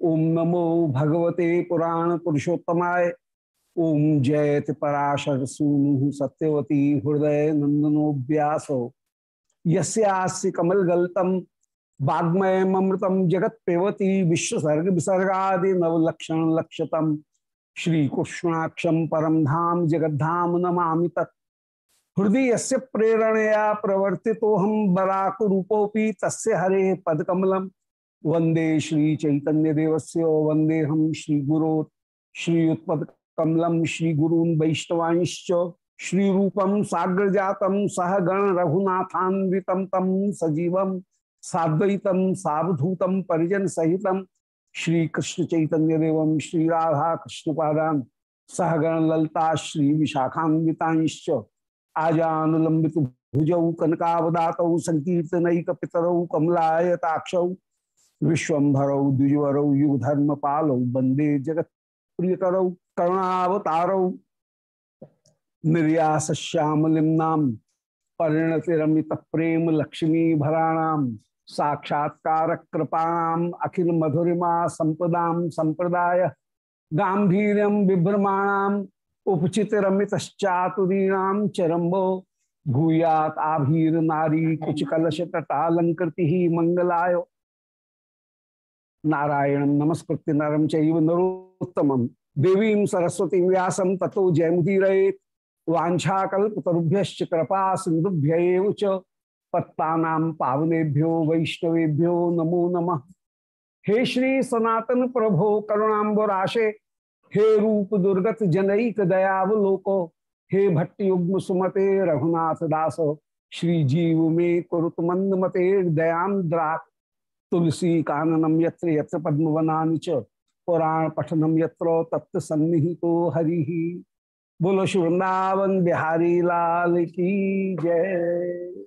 ओम नमो भगवते पुराण पुरुषोत्तमाय। ओम जयति पराशर सूनु सत्यवती हृदय नंदनो व्यास। यस्यास्य कमल गलतम वाग्मय ममृतम जगत विश्वसर्ग विसर्गा नवलक्षण लक्षतम श्री कृष्णाक्षम परम धाम जगद्धाम नमा तत्। हृदय से प्रेरणया प्रवर्तितो हम बराक रूपोपि तस्य हरे पदकमलम। वंदे श्री चैतन्य देवस्य वंदे हम श्री गुरो, श्री उत्पद कमलम, श्री गुरून वैष्णवांश्च, श्री रूपम साग्र जातम सह गण रघुनाथान्वितम तम सजीवम साद्वैतम सावधूतम परिजन सहितम श्री कृष्ण चैतन्य देवम श्री राधा कृष्ण पादान सहगण ललता, श्री विशाखान्विताश्च आजानुलंबित भुजौ कनकावदातौ संकीर्तनैक पितरौ कमलायताक्षौ विश्वभरौ द्विजवरौ युगधर्म पालौ वंदे जगत प्रियकरौ करुणावतारौ। निर्यास श्यामलिम्नाम परिणति रमित प्रेम लक्ष्मी भराणाम साक्षात्कार कृपाणाम अखिल मधुरिमा संपदाम संप्रदाय गांधीर्यम बिभ्रमाणाम उपचित रमितश्चातुरीणाम चरम्बो, भूयात आभीर नारी कुछ कलश तटालंकृति मंगलाय। नारायण नमस्कृत्य नरम चैव नरोत्तमम देवीं सरस्वती व्यासम ततो जयमुदीरये वाछाकुभ्य कृपा सिंधुभ्य पत्ता पावनेभ्यो वैष्णवेभ्यो नमो नमः। हे श्री सनातन प्रभो करुणाबराशे हे रूप दुर्गत जनईक दयावलोको, हे भट्ट युग्म सुमते रघुनाथ दास, श्री जीव में कुरुत मंद मते दयांद्रा तुलसी काननम यत्र यत्र पद्मवना च पुराण पठनम यत्र तत्व सन्निहितो हरि। बोलो श्री बिहारी लाल की जय।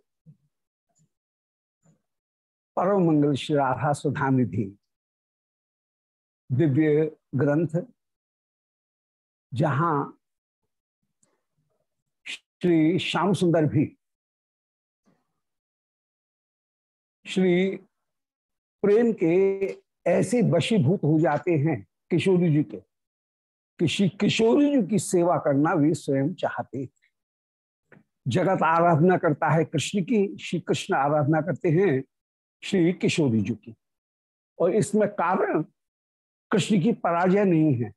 परम मंगल श्री राधा सुधा निधि दिव्य ग्रंथ, जहाँ श्री श्याम सुंदर भी, श्री प्रेम के ऐसे वशीभूत हो जाते हैं किशोरी जी के। किसी किशोरी जी की सेवा करना वे स्वयं चाहते जगत आराधना करता है कृष्ण की, श्री कृष्ण आराधना करते हैं श्री किशोरी जी की। और इसमें कारण कृष्ण की पराजय नहीं है।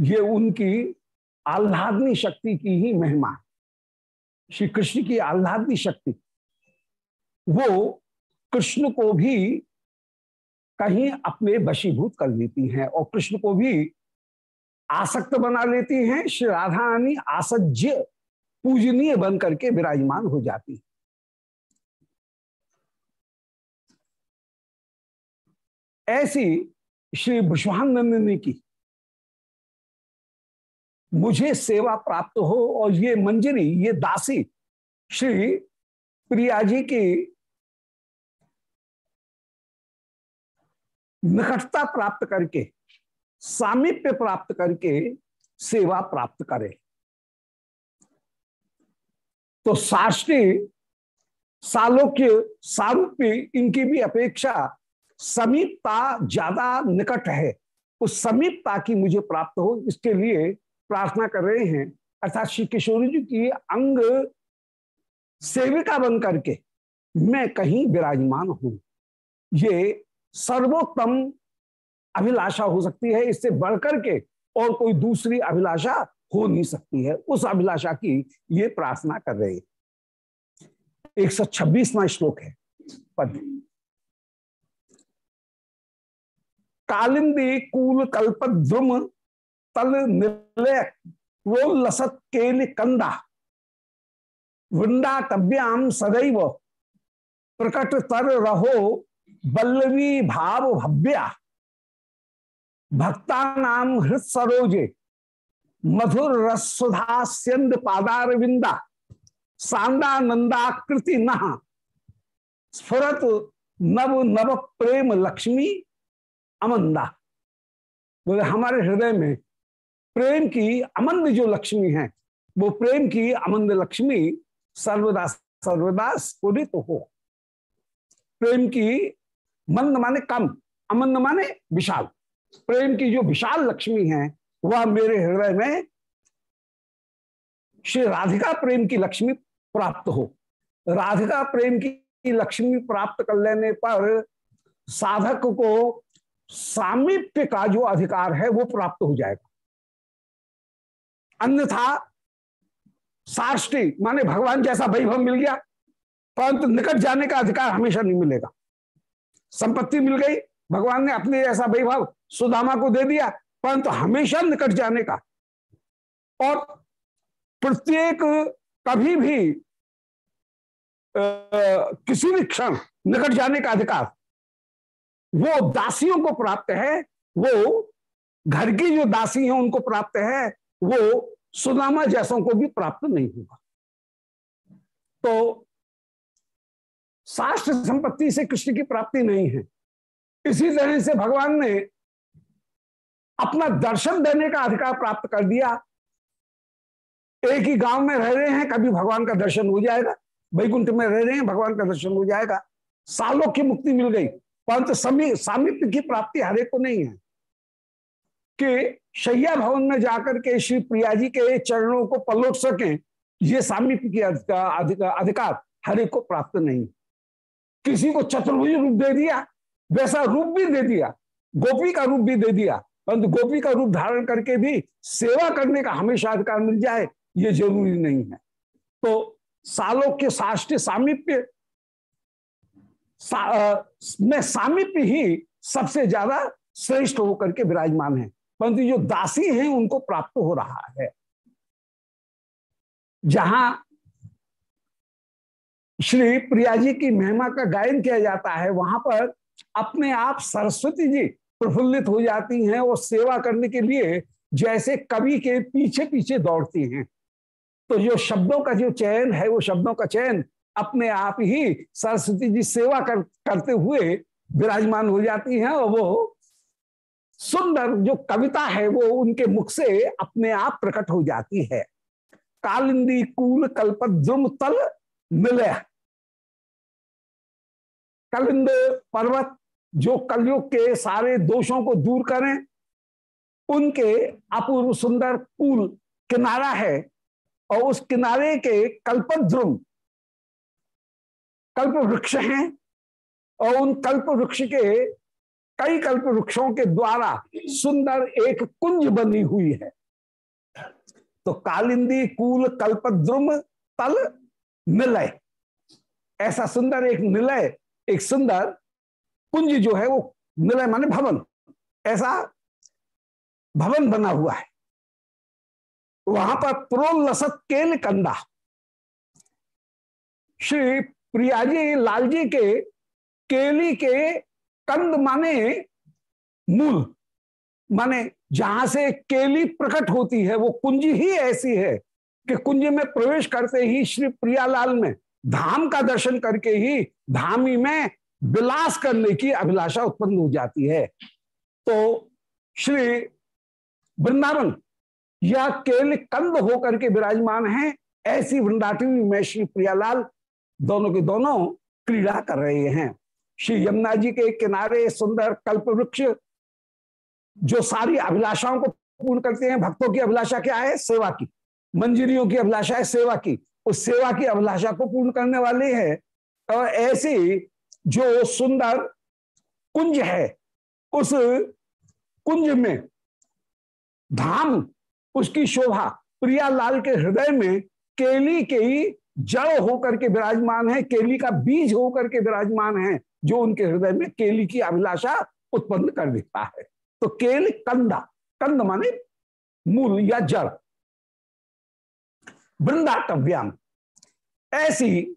ये उनकी आह्लादनी शक्ति की ही महिमा। श्री कृष्ण की आह्लादनी शक्ति। वो कृष्ण को भी कहीं अपने वशीभूत कर लेती हैं और कृष्ण को भी आसक्त बना लेती हैं, श्री राधा रानी आसज्य पूजनीय बन करके विराजमान हो जाती है। ऐसी श्री विश्वानंदिनी की, मुझे सेवा प्राप्त हो और ये मंजरी, ये दासी श्री प्रिया जी की निकटता प्राप्त करके, सामीप्य प्राप्त करके सेवा प्राप्त करें। तो साष्टी सालोक्य, सारूप्य, इनकी भी अपेक्षा समीपता ज़्यादा निकट है। उस समीपता की मुझे प्राप्त हो, इसके लिए प्रार्थना कर रहे हैं। अर्थात श्री किशोरी जी की अंग सेविका बन करके मैं कहीं विराजमान हूँ। ये सर्वोत्तम अभिलाषा हो सकती है इससे बढ़कर के और कोई दूसरी अभिलाषा हो नहीं सकती है। उस अभिलाषा की ये प्रार्थना कर रहे एक सौ छब्बीसवा श्लोक है। पद कालिंदी कूल कल्प द्रुम तल प्रोलसत केल कंदा। वृंदातव्याम सदैव प्रकट तर रहो बल्लवी भाव भव्या। भक्ता नाम हृत सरोजे। मधुर रसुधास्यंद पादारविंदा सांदा नंदाकृति नहा स्फुरत नव नव प्रेम लक्ष्मी अमंदा बोले, हमारे हृदय में प्रेम की अमंद जो लक्ष्मी है, वो प्रेम की अमंद लक्ष्मी सर्वदा सर्वदा स्फुरित हो। प्रेम की मंद माने कम अमंद माने विशाल। प्रेम की जो विशाल लक्ष्मी है, वह मेरे हृदय में श्री राधिका प्रेम की लक्ष्मी प्राप्त हो। राधिका प्रेम की लक्ष्मी प्राप्त कर लेने पर साधक को सामीप्य का जो अधिकार है, वो प्राप्त हो जाएगा। अन्यथा साष्टी माने भगवान जैसा वैभव मिल गया, परंतु निकट जाने का अधिकार हमेशा नहीं मिलेगा। संपत्ति मिल गई। भगवान ने अपने ऐसा वैभव सुदामा को दे दिया परंतु हमेशा निकट जाने का। और प्रत्येक कभी भी आ, किसी भी क्षण निकट जाने का अधिकार वो दासियों को प्राप्त है वो घर की जो दासी हैं उनको प्राप्त है वो सुदामा जैसों को भी प्राप्त नहीं होगा। तो शास्त्र संपत्ति से कृष्ण की प्राप्ति नहीं है। इसी तरह से भगवान ने अपना दर्शन देने का अधिकार प्राप्त कर दिया। एक ही गाँव में रह रहे हैं, कभी भगवान का दर्शन हो जाएगा। वैकुंठ में रह रहे हैं, भगवान का दर्शन हो जाएगा। सालों की मुक्ति मिल गई, परंतु सामीप्य की प्राप्ति हर एक को नहीं है। कि शैया भवन में जाकर के श्री प्रिया जी के चरणों को पलोट सके, ये सामीप्य की अधिकार अधिकार एक को प्राप्त नहीं। किसी को चतुर्भुज रूप दे दिया वैसा रूप भी दे दिया गोपी का रूप भी दे दिया परंतु गोपी का रूप धारण करके भी सेवा करने का हमेशा अधिकार मिल जाए ये ज़रूरी नहीं है। तो सालों के साष्ट सामीप्य सा, में सामीप्य ही सबसे ज़्यादा श्रेष्ठ होकर के विराजमान है परंतु जो दासी हैं उनको प्राप्त हो रहा है। जहाँ श्री प्रिया जी की महिमा का गायन किया जाता है। वहाँ पर अपने आप सरस्वती जी प्रफुल्लित हो जाती हैं और सेवा करने के लिए जैसे कवि के पीछे पीछे दौड़ती हैं। तो जो शब्दों का जो चयन है वो शब्दों का चयन अपने आप ही सरस्वती जी सेवा कर, करते हुए विराजमान हो जाती हैं और वो सुंदर जो कविता है वो उनके मुख से अपने आप प्रकट हो जाती है। कालिंदी कूल कल्प द्रुम तल मिले। कलिंद पर्वत, जो कलयुग के सारे दोषों को दूर करें, उनके अपूर्व सुंदर कूल किनारा है और उस किनारे के कल्पद्रुम कल्प वृक्ष हैं और उन कल्प वृक्ष के, कई कल्प वृक्षों के द्वारा सुंदर एक कुंज बनी हुई है। तो कालिंदी, कूल, कल्पद्रुम, तल निलय। ऐसा सुंदर एक निलय, एक सुंदर कुंज जो है वो निलय माने भवन। ऐसा भवन बना हुआ है। वहाँ पर प्रोलसत केल कंदा। श्री प्रिया प्रियाजी लालजी के केली के कंद माने मूल। माने जहाँ से केली प्रकट होती है, वो कुंज ही ऐसी है। कि कुंज में प्रवेश करते ही श्री प्रियालाल में धाम का दर्शन करके ही धामी में विलास करने की अभिलाषा उत्पन्न हो जाती है। तो श्री वृंदावन, यह केवल कंद होकर के विराजमान है, ऐसी वृंदाटवी में श्री प्रियालाल दोनों के दोनों क्रीड़ा कर रहे हैं। श्री यमुना जी के किनारे सुंदर कल्प वृक्ष जो सारी अभिलाषाओं को पूर्ण करते हैं, भक्तों की अभिलाषा क्या है? सेवा की। मंजरियों की अभिलाषा है सेवा की। उस सेवा की अभिलाषा को पूर्ण करने वाले हैं। और ऐसी जो सुंदर कुंज है, उस कुंज में धाम, उसकी शोभा प्रियालाल के हृदय में केली के ही जड़ होकर के विराजमान है, केली का बीज होकर के विराजमान है, जो उनके हृदय में केली की अभिलाषा उत्पन्न कर देता है। तो केल कंदा, कंद माने मूल या जड़। वृंदाटव्याम ऐसी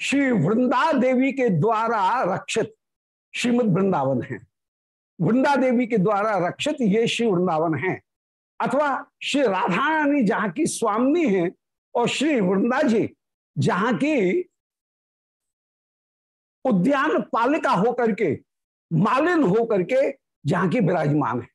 श्री वृंदा देवी के द्वारा रक्षित श्रीमद वृंदावन है। वृंदा देवी के द्वारा रक्षित ये श्री वृंदावन है। अथवा श्री राधा रानी जहाँ की स्वामी है और श्री वृंदा जी जहाँ की उद्यान पालिका होकर के, मालिन होकर के जहाँ की विराजमान है।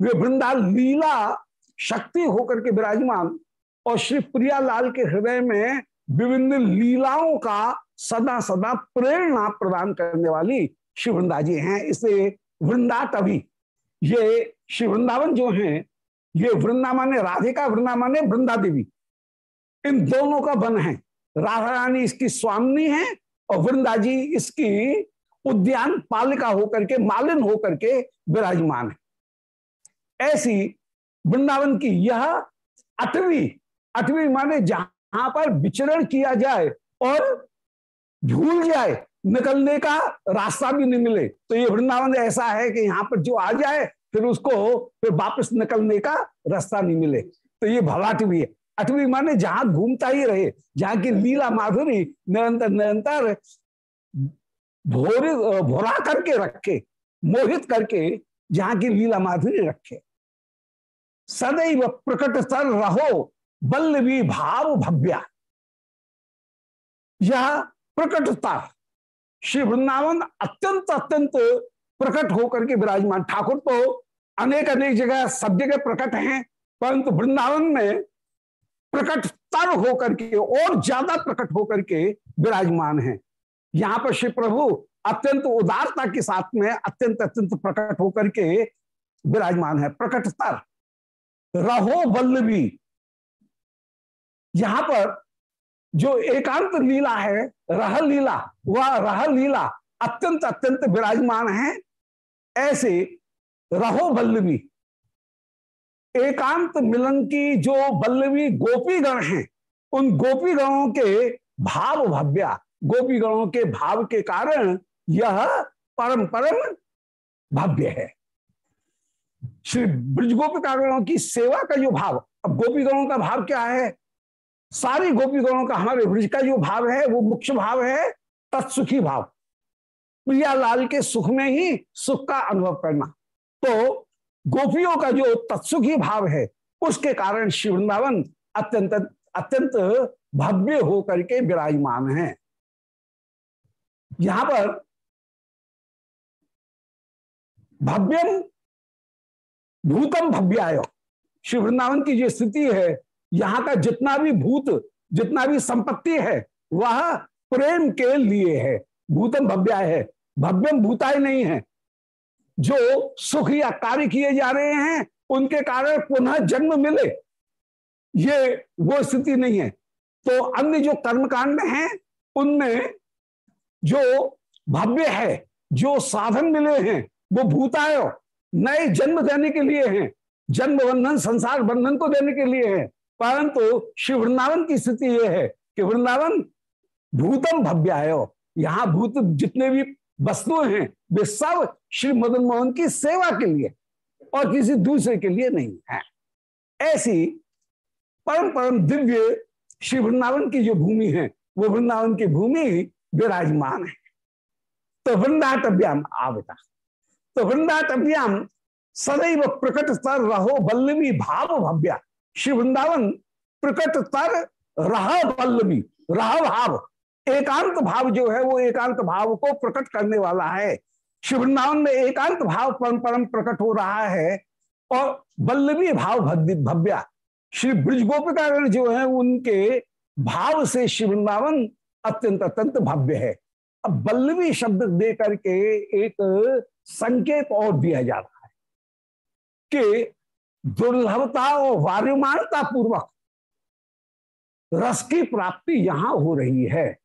वे वृंदा लीला शक्ति होकर के विराजमान और श्री प्रियालाल के हृदय में विभिन्न लीलाओं का सदा सदा प्रेरणा प्रदान करने वाली श्री वृंदा जी हैं। इसे वृंदा तभी ये श्री वृंदावन जो है, ये वृंदा माने राधिका वृंदा माने वृंदा देवी। इन दोनों का वन है। राधा रानी इसकी स्वामी है और वृंदा जी इसकी उद्यान पालिका होकर के, मालिन होकर के विराजमान है। ऐसी वृंदावन की यह अठवी अठवी माने जहाँ पर विचरण किया जाए और भूल जाए, निकलने का रास्ता भी नहीं मिले। तो ये वृंदावन ऐसा है कि यहाँ पर जो आ जाए, फिर उसको फिर वापस निकलने का रास्ता नहीं मिले। तो ये भवाटवी है। अठवी माने जहाँ घूमता ही रहे, जहाँ की लीला माधुरी निरंतर निरंतर भोर, भोरा करके रखे, मोहित करके जहाँ की लीला माधुरी रखे। सदैव प्रकट सर रहो बल्लवी भाव भव्या। यह प्रकटता श्री वृंदावन अत्यंत अत्यंत प्रकट होकर के विराजमान। ठाकुर तो अनेक अनेक जगह सब जगह प्रकट हैं, परंतु वृंदावन में प्रकट तर होकर के, और ज़्यादा प्रकट होकर के विराजमान है। यहाँ पर श्री प्रभु अत्यंत उदारता के साथ में अत्यंत अत्यंत प्रकट होकर के विराजमान है। प्रकट तर, रहो बल्लभी यहाँ पर जो एकांत लीला है, रह लीला, वह रह लीला अत्यंत अत्यंत विराजमान है। ऐसे रहो बल्लवी एकांत मिलन की जो बल्लवी गोपी गण हैं, उन गोपी गणों के भाव भव्या गोपी गणों के भाव के कारण यह परम परम भव्य है। श्री ब्रजगोपिका गणों की सेवा का जो भाव, अब गोपी गणों का भाव क्या है? सारी गोपी गणों का हमारे ब्रज का जो भाव है, वो मुख्य भाव है, तत्सुखी भाव। प्रियालाल के सुख में ही सुख का अनुभव करना। तो गोपियों का जो तत्सुखी भाव है, उसके कारण शिव वृंदावन अत्यंत अत्यंत भव्य होकर के विराजमान है। यहाँ पर भव्यम, भूतम भव्याय। शिव वृंदावन की जो स्थिति है यहाँ का जितना भी भूत, जितना भी संपत्ति है, वह प्रेम के लिए है। भूतम भव्या है। भव्यम भूताय नहीं है। जो सुख या कार्य किए जा रहे हैं, उनके कारण पुनः जन्म मिले। ये वो स्थिति नहीं है। तो अन्य जो कर्मकांड हैं, उनमें जो भव्य है, जो साधन मिले हैं, वो भूताय नए जन्म देने के लिए हैं। जन्म बंधन, संसार बंधन को देने के लिए है। परंतु शिव वृंदावन की स्थिति यह है कि वृंदावन भूतम भव्याय। यहाँ भूत जितने भी वस्तुएँ हैं, वे सब श्री मदन मोहन की सेवा के लिए और किसी दूसरे के लिए नहीं है। ऐसी परम परम दिव्य श्री वृंदावन की जो भूमि है, वो वृंदावन की भूमि विराजमान है। तो वृंदाटव्याम आवता। तो वृंदाटव्याम सदैव प्रकट स्तर रहो बल्लवी भाव भव्या। श्री वृंदावन प्रकट तर रह बल्लभी रह भाव। एकांत भाव जो है, वो एकांत भाव को प्रकट करने वाला है। श्री वृंदावन में एकांत भाव परम परम प्रकट हो रहा है और बल्लभी भाव भव्या। श्री ब्रज गोपिका जो है, उनके भाव से श्री वृंदावन अत्यंत अत्यंत भव्य है। अब बल्लवी शब्द दे करके एक संकेत और दिया जा रहा है कि दुर्लभता और वार्यमानता पूर्वक रस की प्राप्ति यहाँ हो रही है।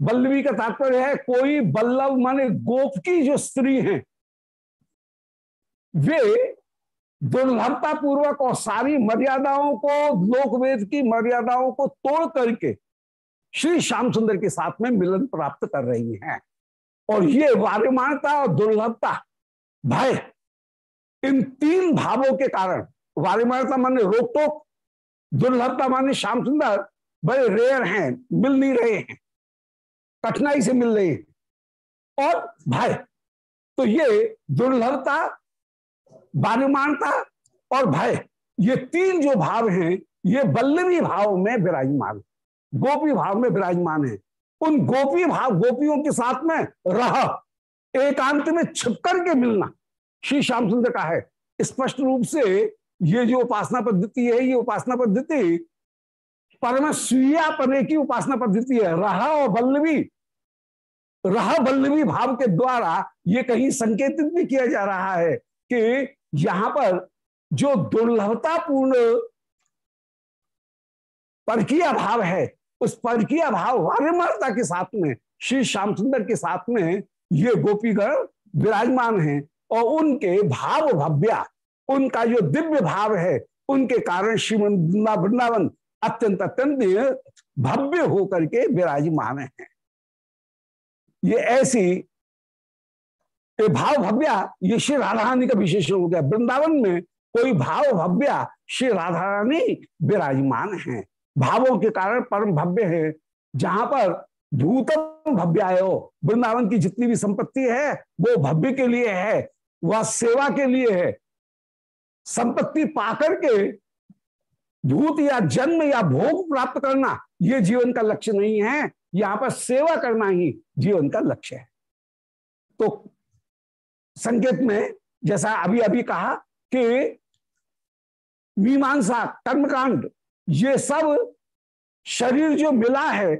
बल्लवी का तात्पर्य है, कोई बल्लभ माने गोप की जो स्त्री हैं, वे दुर्लभता पूर्वक और सारी मर्यादाओं को, लोकवेद की मर्यादाओं को तोड़ करके श्री श्याम सुंदर के साथ में मिलन प्राप्त कर रही हैं। और ये वार्यमानता और दुर्लभता, भय इन तीन भावों के कारण वार्यमानता माने रोक टोक दुर्लभता माने श्याम सुंदर बड़े रेयर हैं, मिल नहीं रहे हैं, कठिनाई से मिल रहे हैं। और भय तो ये दुर्लभता वार्यमानता और भय, ये तीन जो भाव हैं, ये बल्लवी भाव में विराजमान गोपी भाव में विराजमान है। उन गोपी भाव, गोपियों के साथ में रह, एकांत में छिपकर के मिलना श्री श्याम सुंदर का है। स्पष्ट रूप से ये जो उपासना पद्धति है, ये उपासना पद्धति परम स्वीया की उपासना पद्धति है। रहा और बल्लवी, रहा बल्लवी भाव के द्वारा ये कहीं संकेतित भी किया जा रहा है कि यहाँ पर जो दुर्लभता पूर्ण परकिया भाव है, उस परकिया भाव वार्यमानता के साथ में, श्री श्याम सुंदर के साथ में ये गोपीगण विराजमान हैं। और उनके भाव भव्या, उनका जो दिव्य भाव है, उनके कारण श्रीमन वृंदावन अत्यंत अत्यंत भव्य होकर के विराजमान है। ये ऐसी ये भाव भव्या, ये श्री राधा रानी का विशेषण हो गया। वृंदावन में कोई भाव भव्या श्री राधा रानी विराजमान है। भावों के कारण परम भव्य है। जहाँ पर भूतम भव्यायो वृंदावन की जितनी भी संपत्ति है, वो भव्य के लिए है। वह सेवा के लिए है। संपत्ति पाकर के भूत या जन्म या भोग प्राप्त करना यह जीवन का लक्ष्य नहीं है। यहाँ पर सेवा करना ही जीवन का लक्ष्य है। तो संकेत में जैसा अभी अभी कहा कि मीमांसा, कर्मकांड, ये सब शरीर जो मिला है,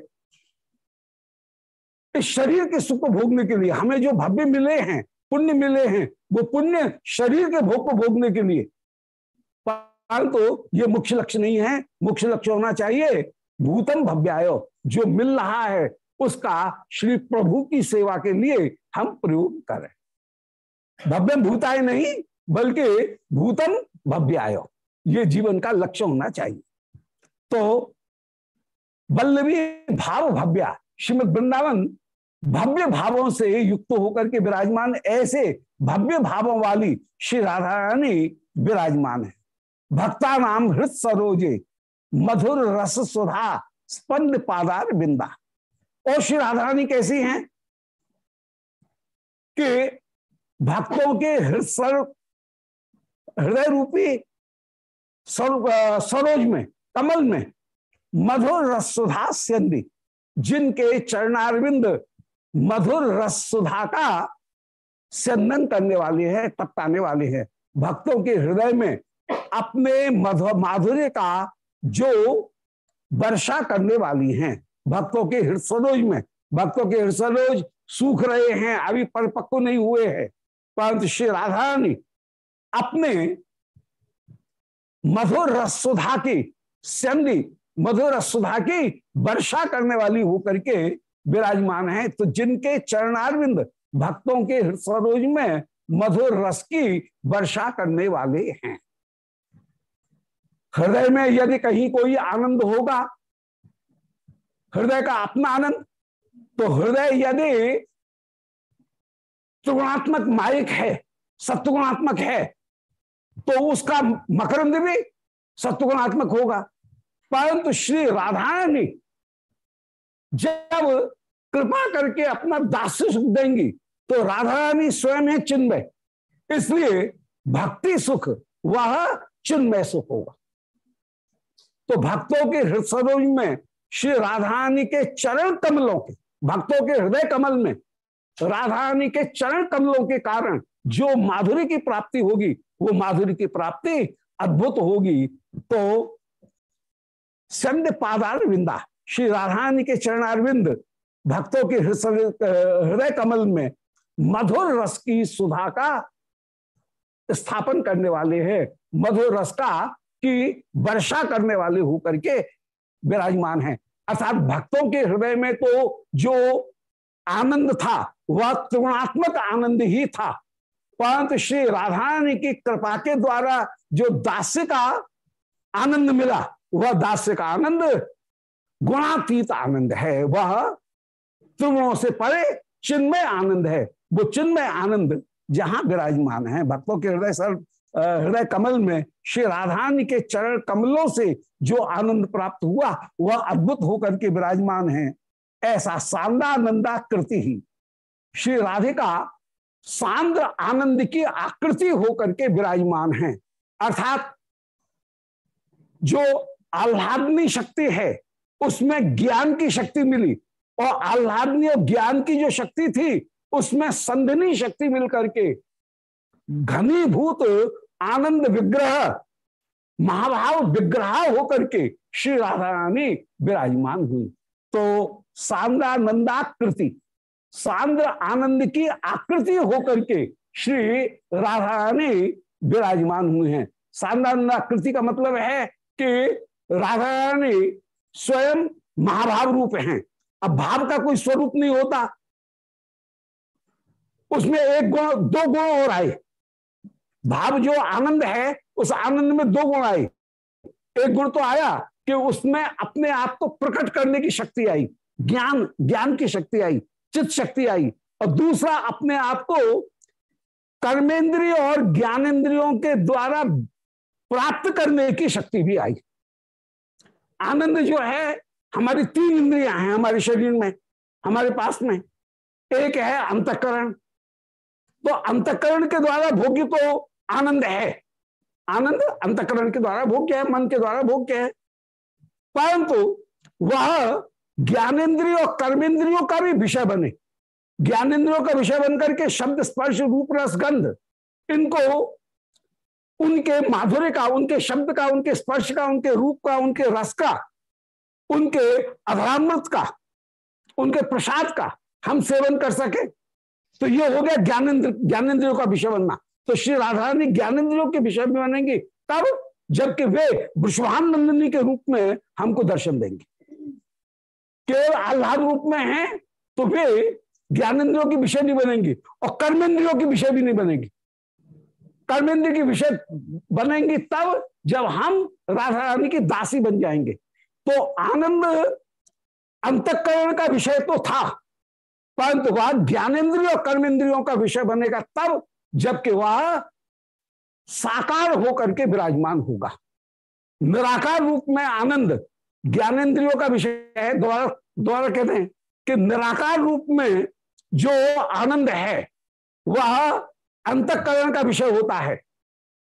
इस शरीर के सुख भोगने के लिए हमें जो भव्य मिले हैं पुण्य मिले हैं, वो पुण्य शरीर के भोग को भोगने के लिए। परंतु तो ये मुख्य लक्ष्य नहीं है, मुख्य लक्ष्य होना चाहिए, भूतम भव्यायो, जो मिल रहा है, उसका श्री प्रभु की सेवा के लिए हम प्रयोग करें। भव्य भूताय नहीं, बल्कि भूतम भव्यायो, ये जीवन का लक्ष्य होना चाहिए। तो बल्लवी भाव भव्या, श्रीमद वृंदावन भव्य भावों से युक्त होकर के विराजमान, ऐसे भव्य भावों वाली श्री राधा रानी विराजमान है। भक्ता नाम हृत सरोजे, मधुर रस सुधा, स्पंद पादार बिंदा। और श्री राधा रानी कैसी हैं? कि भक्तों के हृदय रूपी सरोज में, कमल में मधुर रस सुधा सिंदी जिनके चरणारविंद मधुर रस सुधा का स्यंदन करने वाले हैं टपकाने वाले हैं। भक्तों के हृदय में अपने मधु, माधुर्य का जो वर्षा करने वाली हैं। भक्तों के हृदय में, भक्तों के हृदय सूख रहे हैं, अभी परिपक्व नहीं हुए हैं। परंतु श्री राधा अपने मधुर रस सुधा की संधि मधुर रस सुधा की वर्षा करने वाली होकर के विराजमान है। तो जिनके चरणारविंद भक्तों के हृदय में मधुर रस की वर्षा करने वाले हैं। हृदय में यदि कहीं कोई आनंद होगा, हृदय का अपना आनंद तो हृदय यदि त्रिगुणात्मक माइक है सत्वगुणात्मक है तो उसका मकरंद भी सत्वगुणात्मक होगा। परंतु श्री राधारानी जब कृपा करके अपना दास्य सुख देंगी। तो राधा रानी स्वयं है चिन्मय। इसलिए भक्ति सुख, वह चिन्मय सुख होगा। तो भक्तों के हृदय में, श्री राधारानी के चरण कमलों के, भक्तों के हृदय कमल में, राधारानी के चरण कमलों के कारण जो माधुरी की प्राप्ति होगी, वो माधुरी की प्राप्ति अद्भुत होगी। तो संद पादार विंदा श्री राधारानी के चरणारविंद भक्तों के हृदय कमल में मधुर रस की सुधा का स्थापन करने वाले हैं। मधुर रस का की वर्षा करने वाले होकर के विराजमान है। अर्थात भक्तों के हृदय में तो जो आनंद था, वह त्रिगुणात्मक आनंद ही था। परंतु श्री राधारानी की कृपा के द्वारा जो दास्य का आनंद मिला, वह दास्य का आनंद गुणातीत आनंद है। वह त्रिगुणों से परे, चिन्मय आनंद है। वो चिन्मय आनंद जहाँ विराजमान है। भक्तों के हृदय सर हृदय कमल में श्री राधारानी के चरण कमलों से जो आनंद प्राप्त हुआ, वह अद्भुत होकर के विराजमान है। ऐसा सांदानंदा कृति ही श्री राधिका सांद्र आनंद की आकृति होकर के विराजमान है। अर्थात जो आह्लादनी शक्ति है, उसमें ज्ञान की शक्ति मिली और आह्लादनीय ज्ञान की जो शक्ति थी, उसमें संधनी शक्ति मिल करके घनीभूत आनंद विग्रह, महाभाव विग्रह होकर के श्री राधा रानी विराजमान हुई। तो सांद्रानंदाकृति सांद्र आनंद की आकृति होकर के श्री राधा रानी विराजमान हुए हैं। सांद्रानंदाकृति का मतलब है कि राधा रानी स्वयं महाभाव रूप हैं। अब भाव का कोई स्वरूप नहीं होता। उसमें एक गुण, दो गुण और आए। भाव जो आनंद है, उस आनंद में दो गुण आए। एक गुण तो आया कि उसमें अपने आप को प्रकट करने की शक्ति आई, ज्ञान ज्ञान की शक्ति आई चित शक्ति आई, और दूसरा अपने आप को कर्मेंद्रिय और ज्ञानेन्द्रियों के द्वारा प्राप्त करने की शक्ति भी आई। आनंद जो है हमारी तीन इंद्रियाँ हैं हमारे शरीर में, हमारे पास में। एक है अंतकरण। तो अंतकरण के द्वारा भोग्य तो आनंद है। आनंद अंतकरण के द्वारा भोग्य है, मन के द्वारा भोग्य है। परंतु वह ज्ञानेन्द्रिय और कर्मेंद्रियों का भी विषय बने। ज्ञानेन्द्रियों का विषय बन करके शब्द, स्पर्श, रूप, रस, गंध, इनको उनके माधुर्य का, उनके शब्द का, उनके स्पर्श का, उनके रूप का, उनके रस का उनके अधरामृत का, उनके प्रसाद का हम सेवन कर सके। तो ये हो गया ज्ञानेन्द्र, ज्ञानेन्द्रियों का विषय बनना। तो श्री राधा रानी ज्ञानेन्द्रियों के विषय में बनेंगे, तब जबकि वे विश्वान नंदिनी के रूप में हमको दर्शन देंगे। केवल आह्लाद रूप में है तो वे ज्ञानेन्द्रियों के विषय नहीं बनेंगे और कर्मेंद्रियों के विषय भी नहीं बनेगी। कर्मेंद्र के विषय बनेंगी तब जब हम राधा रानी की दासी बन जाएँगे। तो आनंद अंतकरण का विषय तो था, परंतु वह ज्ञानेन्द्रिय और कर्मेंद्रियों का विषय बनेगा तब, जबकि वह साकार होकर के विराजमान होगा। निराकार रूप में आनंद ज्ञानेन्द्रियों का विषय है, द्वारा द्वारा कहते हैं कि निराकार रूप में जो आनंद है, वह अंतकरण का विषय होता है।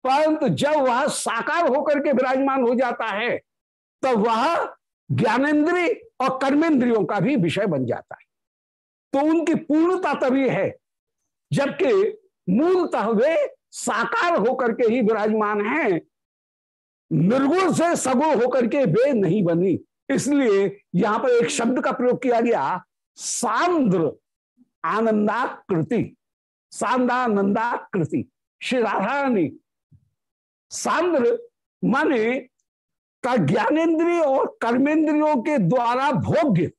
परंतु जब वह साकार होकर के विराजमान हो जाता है तो वह ज्ञानेन्द्रिय और कर्मेंद्रियों का भी विषय बन जाता है। तो उनकी पूर्णता तभी है, जबकि मूलतः वे साकार होकर के ही विराजमान हैं। निर्गुण से सगुण होकर के वे नहीं बनी। इसलिए यहाँ पर एक शब्द का प्रयोग किया गया, सांद्र आनंदाकृति। सांदानंदाकृति श्री राधा रानी सांद्र माने का ज्ञानेन्द्रिय और कर्मेंद्रियों के द्वारा भोग्य।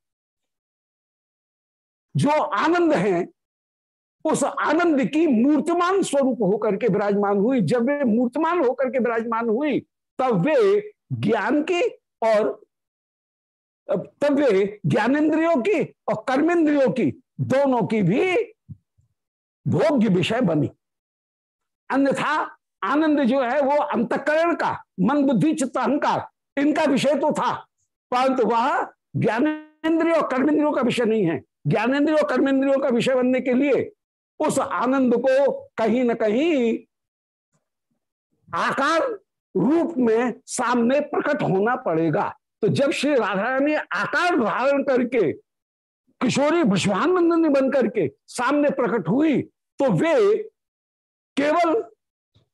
जो आनंद है, उस आनंद की मूर्तमान स्वरूप होकर के विराजमान हुई। जब वे मूर्तमान होकर के विराजमान हुई, तब वे ज्ञान की और तब वे ज्ञानेन्द्रियों की और कर्मेंद्रियों की दोनों की भी भोग्य विषय बनी। अन्यथा आनंद जो है वो अंतकरण का, मन बुद्धि चित्त अहंकार इनका विषय तो था, परंतु वह ज्ञानेन्द्रिय और कर्मेंद्रियों का विषय नहीं है। ज्ञानेन्द्रिय और कर्मेंद्रियों का विषय बनने के लिए उस आनंद को कहीं ना कहीं आकार रूप में सामने प्रकट होना पड़ेगा। तो जब श्री राधा ने आकार धारण करके, किशोरी विश्वानंदनी बन करके सामने प्रकट हुई तो वे केवल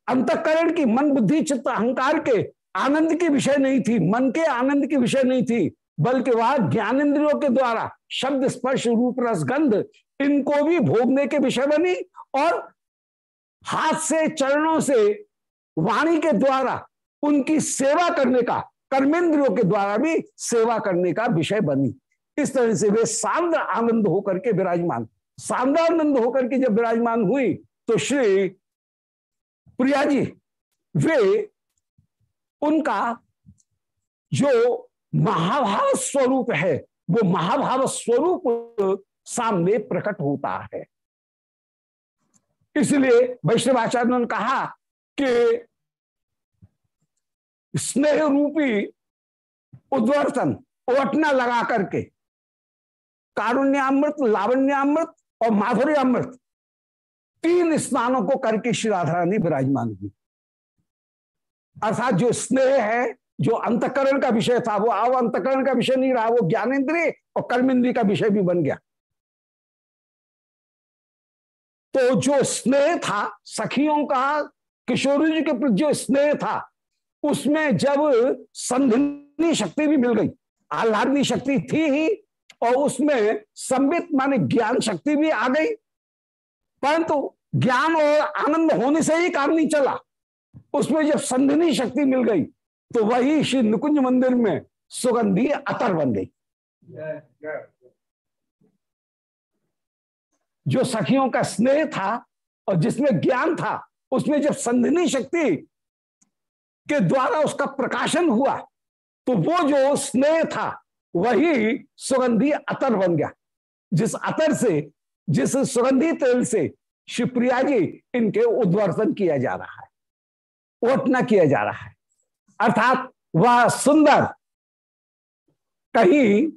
अंतकरण की मन बुद्धि चित्त अहंकार के आनंद की विषय नहीं थी, मन के आनंद की विषय नहीं थी, बल्कि वह ज्ञानेन्द्रियों के द्वारा शब्द स्पर्श रूप रस गंध इनको भी भोगने के विषय बनी और हाथ से, चरणों से, वाणी के द्वारा उनकी सेवा करने का, कर्मेंद्रियों के द्वारा भी सेवा करने का विषय बनी। इस तरह से वे सांद्र आनंद होकर के विराजमान। सांद्र आनंद होकर के जब विराजमान हुई तो श्री प्रिया जी, वे उनका जो महाभाव स्वरूप है, वो महाभाव स्वरूप सामने प्रकट होता है। इसलिए वैष्णवाचार्य ने कहा कि स्नेह रूपी उद्वर्तन, ओटना लगा करके, कारुण्यामृत, लावण्यामृत और माधुर्यामृत, तीन स्नानों को करके श्री राधा रानी विराजमान हुई। अर्थात जो स्नेह है, जो अंतकरण का विषय था, वो अब अंतकरण का विषय नहीं रहा, वो ज्ञानेन्द्रिय और कर्मेंद्रिय का विषय भी बन गया। तो जो स्नेह था, सखियों का, किशोरी जी के प्रति जो स्नेह था, उसमें जब संधनी शक्ति भी मिल गई, आह्लादनी शक्ति थी ही, और उसमें संबित माने ज्ञान शक्ति भी आ गई, परंतु ज्ञान और आनंद होने से ही काम नहीं चला। उसमें जब संधनी शक्ति मिल गई तो वही श्री निकुंज मंदिर में सुगंधी अतर बन गई। जो सखियों का स्नेह था और जिसमें ज्ञान था, उसमें जब संधनी शक्ति के द्वारा उसका प्रकाशन हुआ तो वो जो स्नेह था, वही सुगंधी अतर बन गया। जिस अतर से, जिस सुगंधी तेल से शिवप्रिया जी इनके उद्वर्तन किया जा रहा है। ओटना किया जा रहा है। अर्थात वह सुंदर, कहीं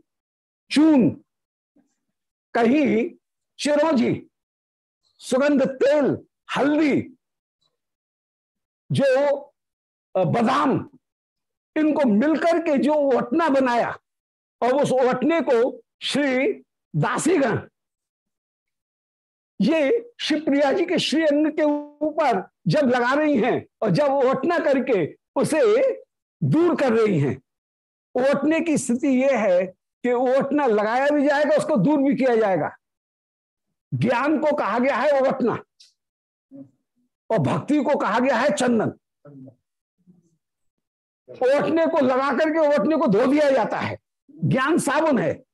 चून, कहीं चिरोजी, सुगंध तेल, हल्दी, जो बादाम, इनको मिलकर के जो ओटना बनाया और उस ओटने को श्री दासीगण, ये शिवप्रिया जी के श्री अंग के ऊपर जब लगा रही हैं और जब ओटना करके उसे दूर कर रही हैं। ओटने की स्थिति यह है कि ओटना लगाया भी जाएगा, उसको दूर भी किया जाएगा। ज्ञान को कहा गया है ओटना। और भक्ति को कहा गया है चंदन। ओटने को लगा करके ओटने को धो दिया जाता है। ज्ञान साबुन है।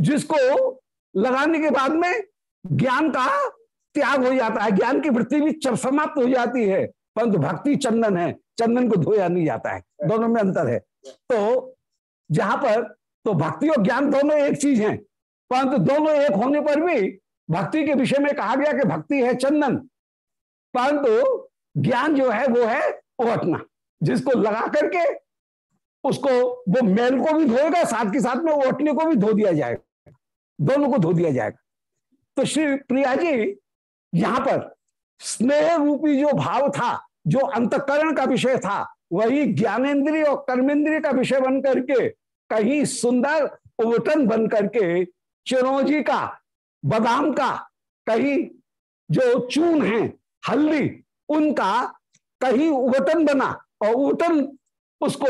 जिसको लगाने के बाद में ज्ञान का त्याग हो जाता है, ज्ञान की वृत्ति भी समाप्त हो जाती है। परंतु भक्ति चंदन है, चंदन को धोया नहीं जाता है। दोनों में अंतर है। तो जहाँ पर तो भक्ति और ज्ञान दोनों एक चीज़ है। परंतु दोनों एक होने पर भी भक्ति के विषय में कहा गया कि भक्ति है चंदन। परंतु ज्ञान जो है, वो है ओटना। जिसको लगा करके उसको, वो मेल को भी धोएगा, साथ के साथ में ओटने को भी धो दिया जाएगा। दोनों को धो दिया जाएगा। तो श्री प्रिया जी यहाँ पर स्नेह रूपी जो भाव था, जो अंतकरण का विषय था, वही ज्ञानेन्द्रिय और कर्मेंद्रिय का विषय बन करके, कहीं सुंदर उवटन बन करके, चिरौजी का, बादाम का, कहीं जो चून है, हल्दी, उनका कहीं उवटन बना और उवटन उसको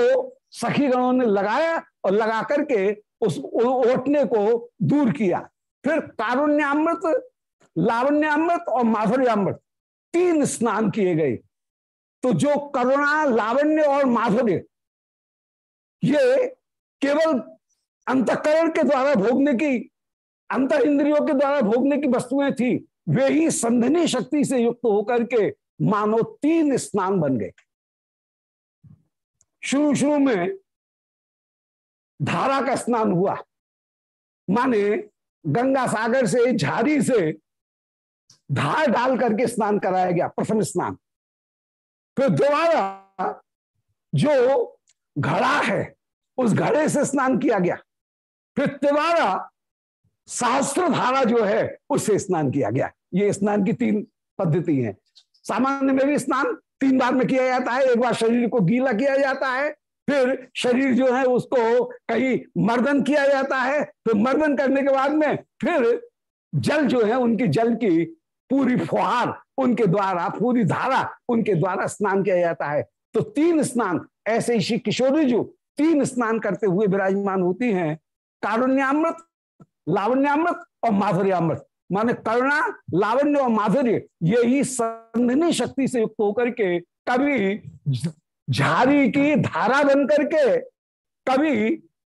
सखी गणों ने लगाया और लगा करके उस ओटने को दूर किया। फिर कारुण्यामृत लावण्यामृत और माधुर्यामृत तीन स्नान किए गए। तो जो करुणा, लावण्य और माधुर्य, ये केवल अंतकरण के द्वारा भोगने की अंत इंद्रियों के द्वारा भोगने की वस्तुएँ थी, वे ही संधनी शक्ति से युक्त होकर के मानो तीन स्नान बन गए। शुरू शुरू में धारा का स्नान हुआ। माने गंगा सागर से, झारी से धार डाल करके स्नान कराया गया प्रथम स्नान। फिर दोबारा जो घड़ा है, उस घड़े से स्नान किया गया। फिर तिबारा सहस्त्र धारा जो है, उससे स्नान किया गया। ये स्नान की तीन पद्धति है। सामान्य में भी स्नान तीन बार में किया जाता है। एक बार शरीर को गीला किया जाता है, फिर शरीर जो है, उसको कहीं मर्दन किया जाता है। फिर मर्दन करने के बाद में फिर जल जो है, उनकी जल की पूरी फुहार उनके द्वारा, पूरी धारा उनके द्वारा स्नान किया जाता है। तो तीन स्नान, ऐसे ही श्री किशोरी जो, तीन स्नान करते हुए विराजमान होती हैं। कारुण्यामृत, लावण्यामृत और माधुर्यामृत। माने करुणा, लावण्य और माधुर्य, यही संधनी शक्ति से युक्त होकर के कभी झारी की धारा बन करके, कभी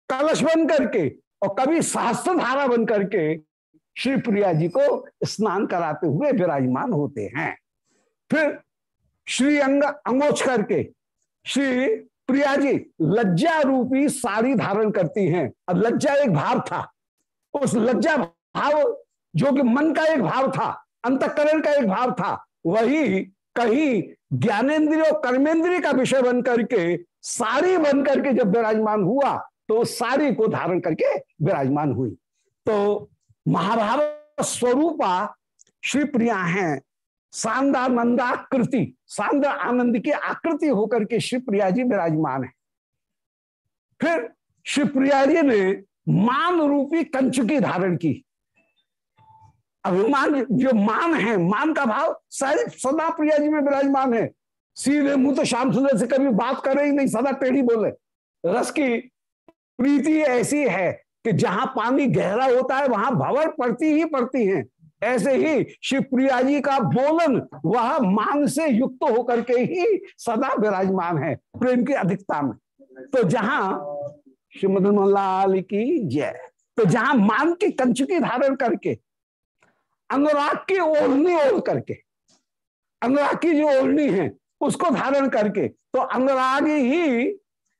कलश बन करके और कभी सहस्त्र धारा बन करके श्री प्रिया जी को स्नान कराते हुए विराजमान होते हैं। फिर श्री अंग अंगोच करके श्री प्रिया जी लज्जा रूपी साड़ी धारण करती हैं। अब लज्जा एक भाव था। उस लज्जा भाव जो कि मन का एक भाव था, अंतकरण का एक भाव था, वही कहीं ज्ञानेन्द्रिय और कर्मेंद्रिय का विषय बन करके, साड़ी बन करके जब विराजमान हुआ तो साड़ी को धारण करके विराजमान हुई। तो महाभारत स्वरूपा श्री प्रिया हैं सांदानंदाकृति सांद्र आनंद की आकृति होकर के श्री प्रिया जी विराजमान है। फिर श्री प्रिया जी ने मान रूपी कंचुकी धारण की। अभिमान, जो मान है, मान का भाव सहज सदा प्रिया जी में विराजमान है। सीधे मुँह तो श्याम सुंदर से कभी बात करे ही नहीं, सदा टेढ़ी बोले। रस की प्रीति ऐसी है कि जहाँ पानी गहरा होता है, वहाँ भवर पड़ती ही पड़ती है। ऐसे ही शिवप्रिया जी का बोलन, वह मान से युक्त होकर के ही सदा विराजमान है, प्रेम की अधिकता में। तो जहाँ श्रीमद लाल की जय तो जहाँ मान की कंचुकी धारण करके, अनुराग की ओढ़नी ओढ़ करके, अनुराग की जो ओढ़नी है, उसको धारण करके तो अनुराग ही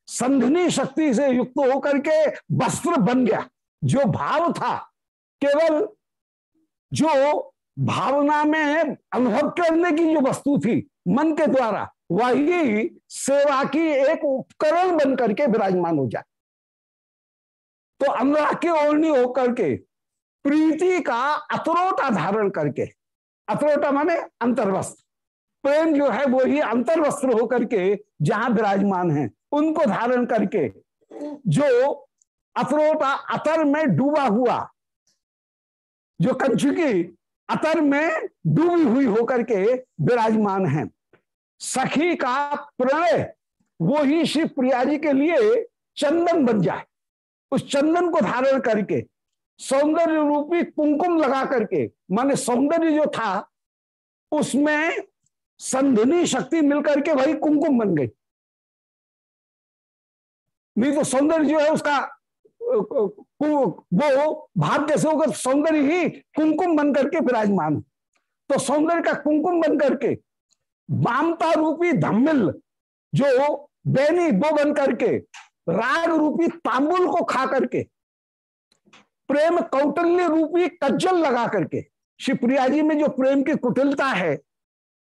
संधनी शक्ति से युक्त होकर के वस्त्र बन गया। जो भाव था, केवल जो भावना में अनुभव करने की जो वस्तु थी, मन के द्वारा, वही सेवा की एक उपकरण बन करके विराजमान हो जाए। तो अनुराग की ओढ़नी होकर के, प्रीति का अतरोटा धारण करके, अतरोटा माने अंतर्वस्त्र, प्रेम जो है वो ही अंतर्वस्त्र होकर के जहाँ विराजमान है उनको धारण करके जो अतरोटा अतर में डूबा हुआ, जो कंचुकी अतर में डूबी हुई होकर के विराजमान है। सखी का प्रणय वो ही श्री प्रिया जी के लिए चंदन बन जाए। उस चंदन को धारण करके, सौंदर्य रूपी कुंकुम लगा करके, माने सौंदर्य जो था, उसमें संधनी शक्ति मिलकर के वही कुंकुम बन गई। नहीं तो सौंदर्य जो है उसका वो भाव कैसे होगा सौंदर्य ही कुमकुम बन करके विराजमान तो सौंदर्य का कुमकुम बन करके बामता रूपी धम्मिल जो बैनी वो बन करके राग रूपी तांबुल को खा करके प्रेम कौटल्य रूपी कज्जल लगा करके शिवप्रिया जी में जो प्रेम की कुटिलता है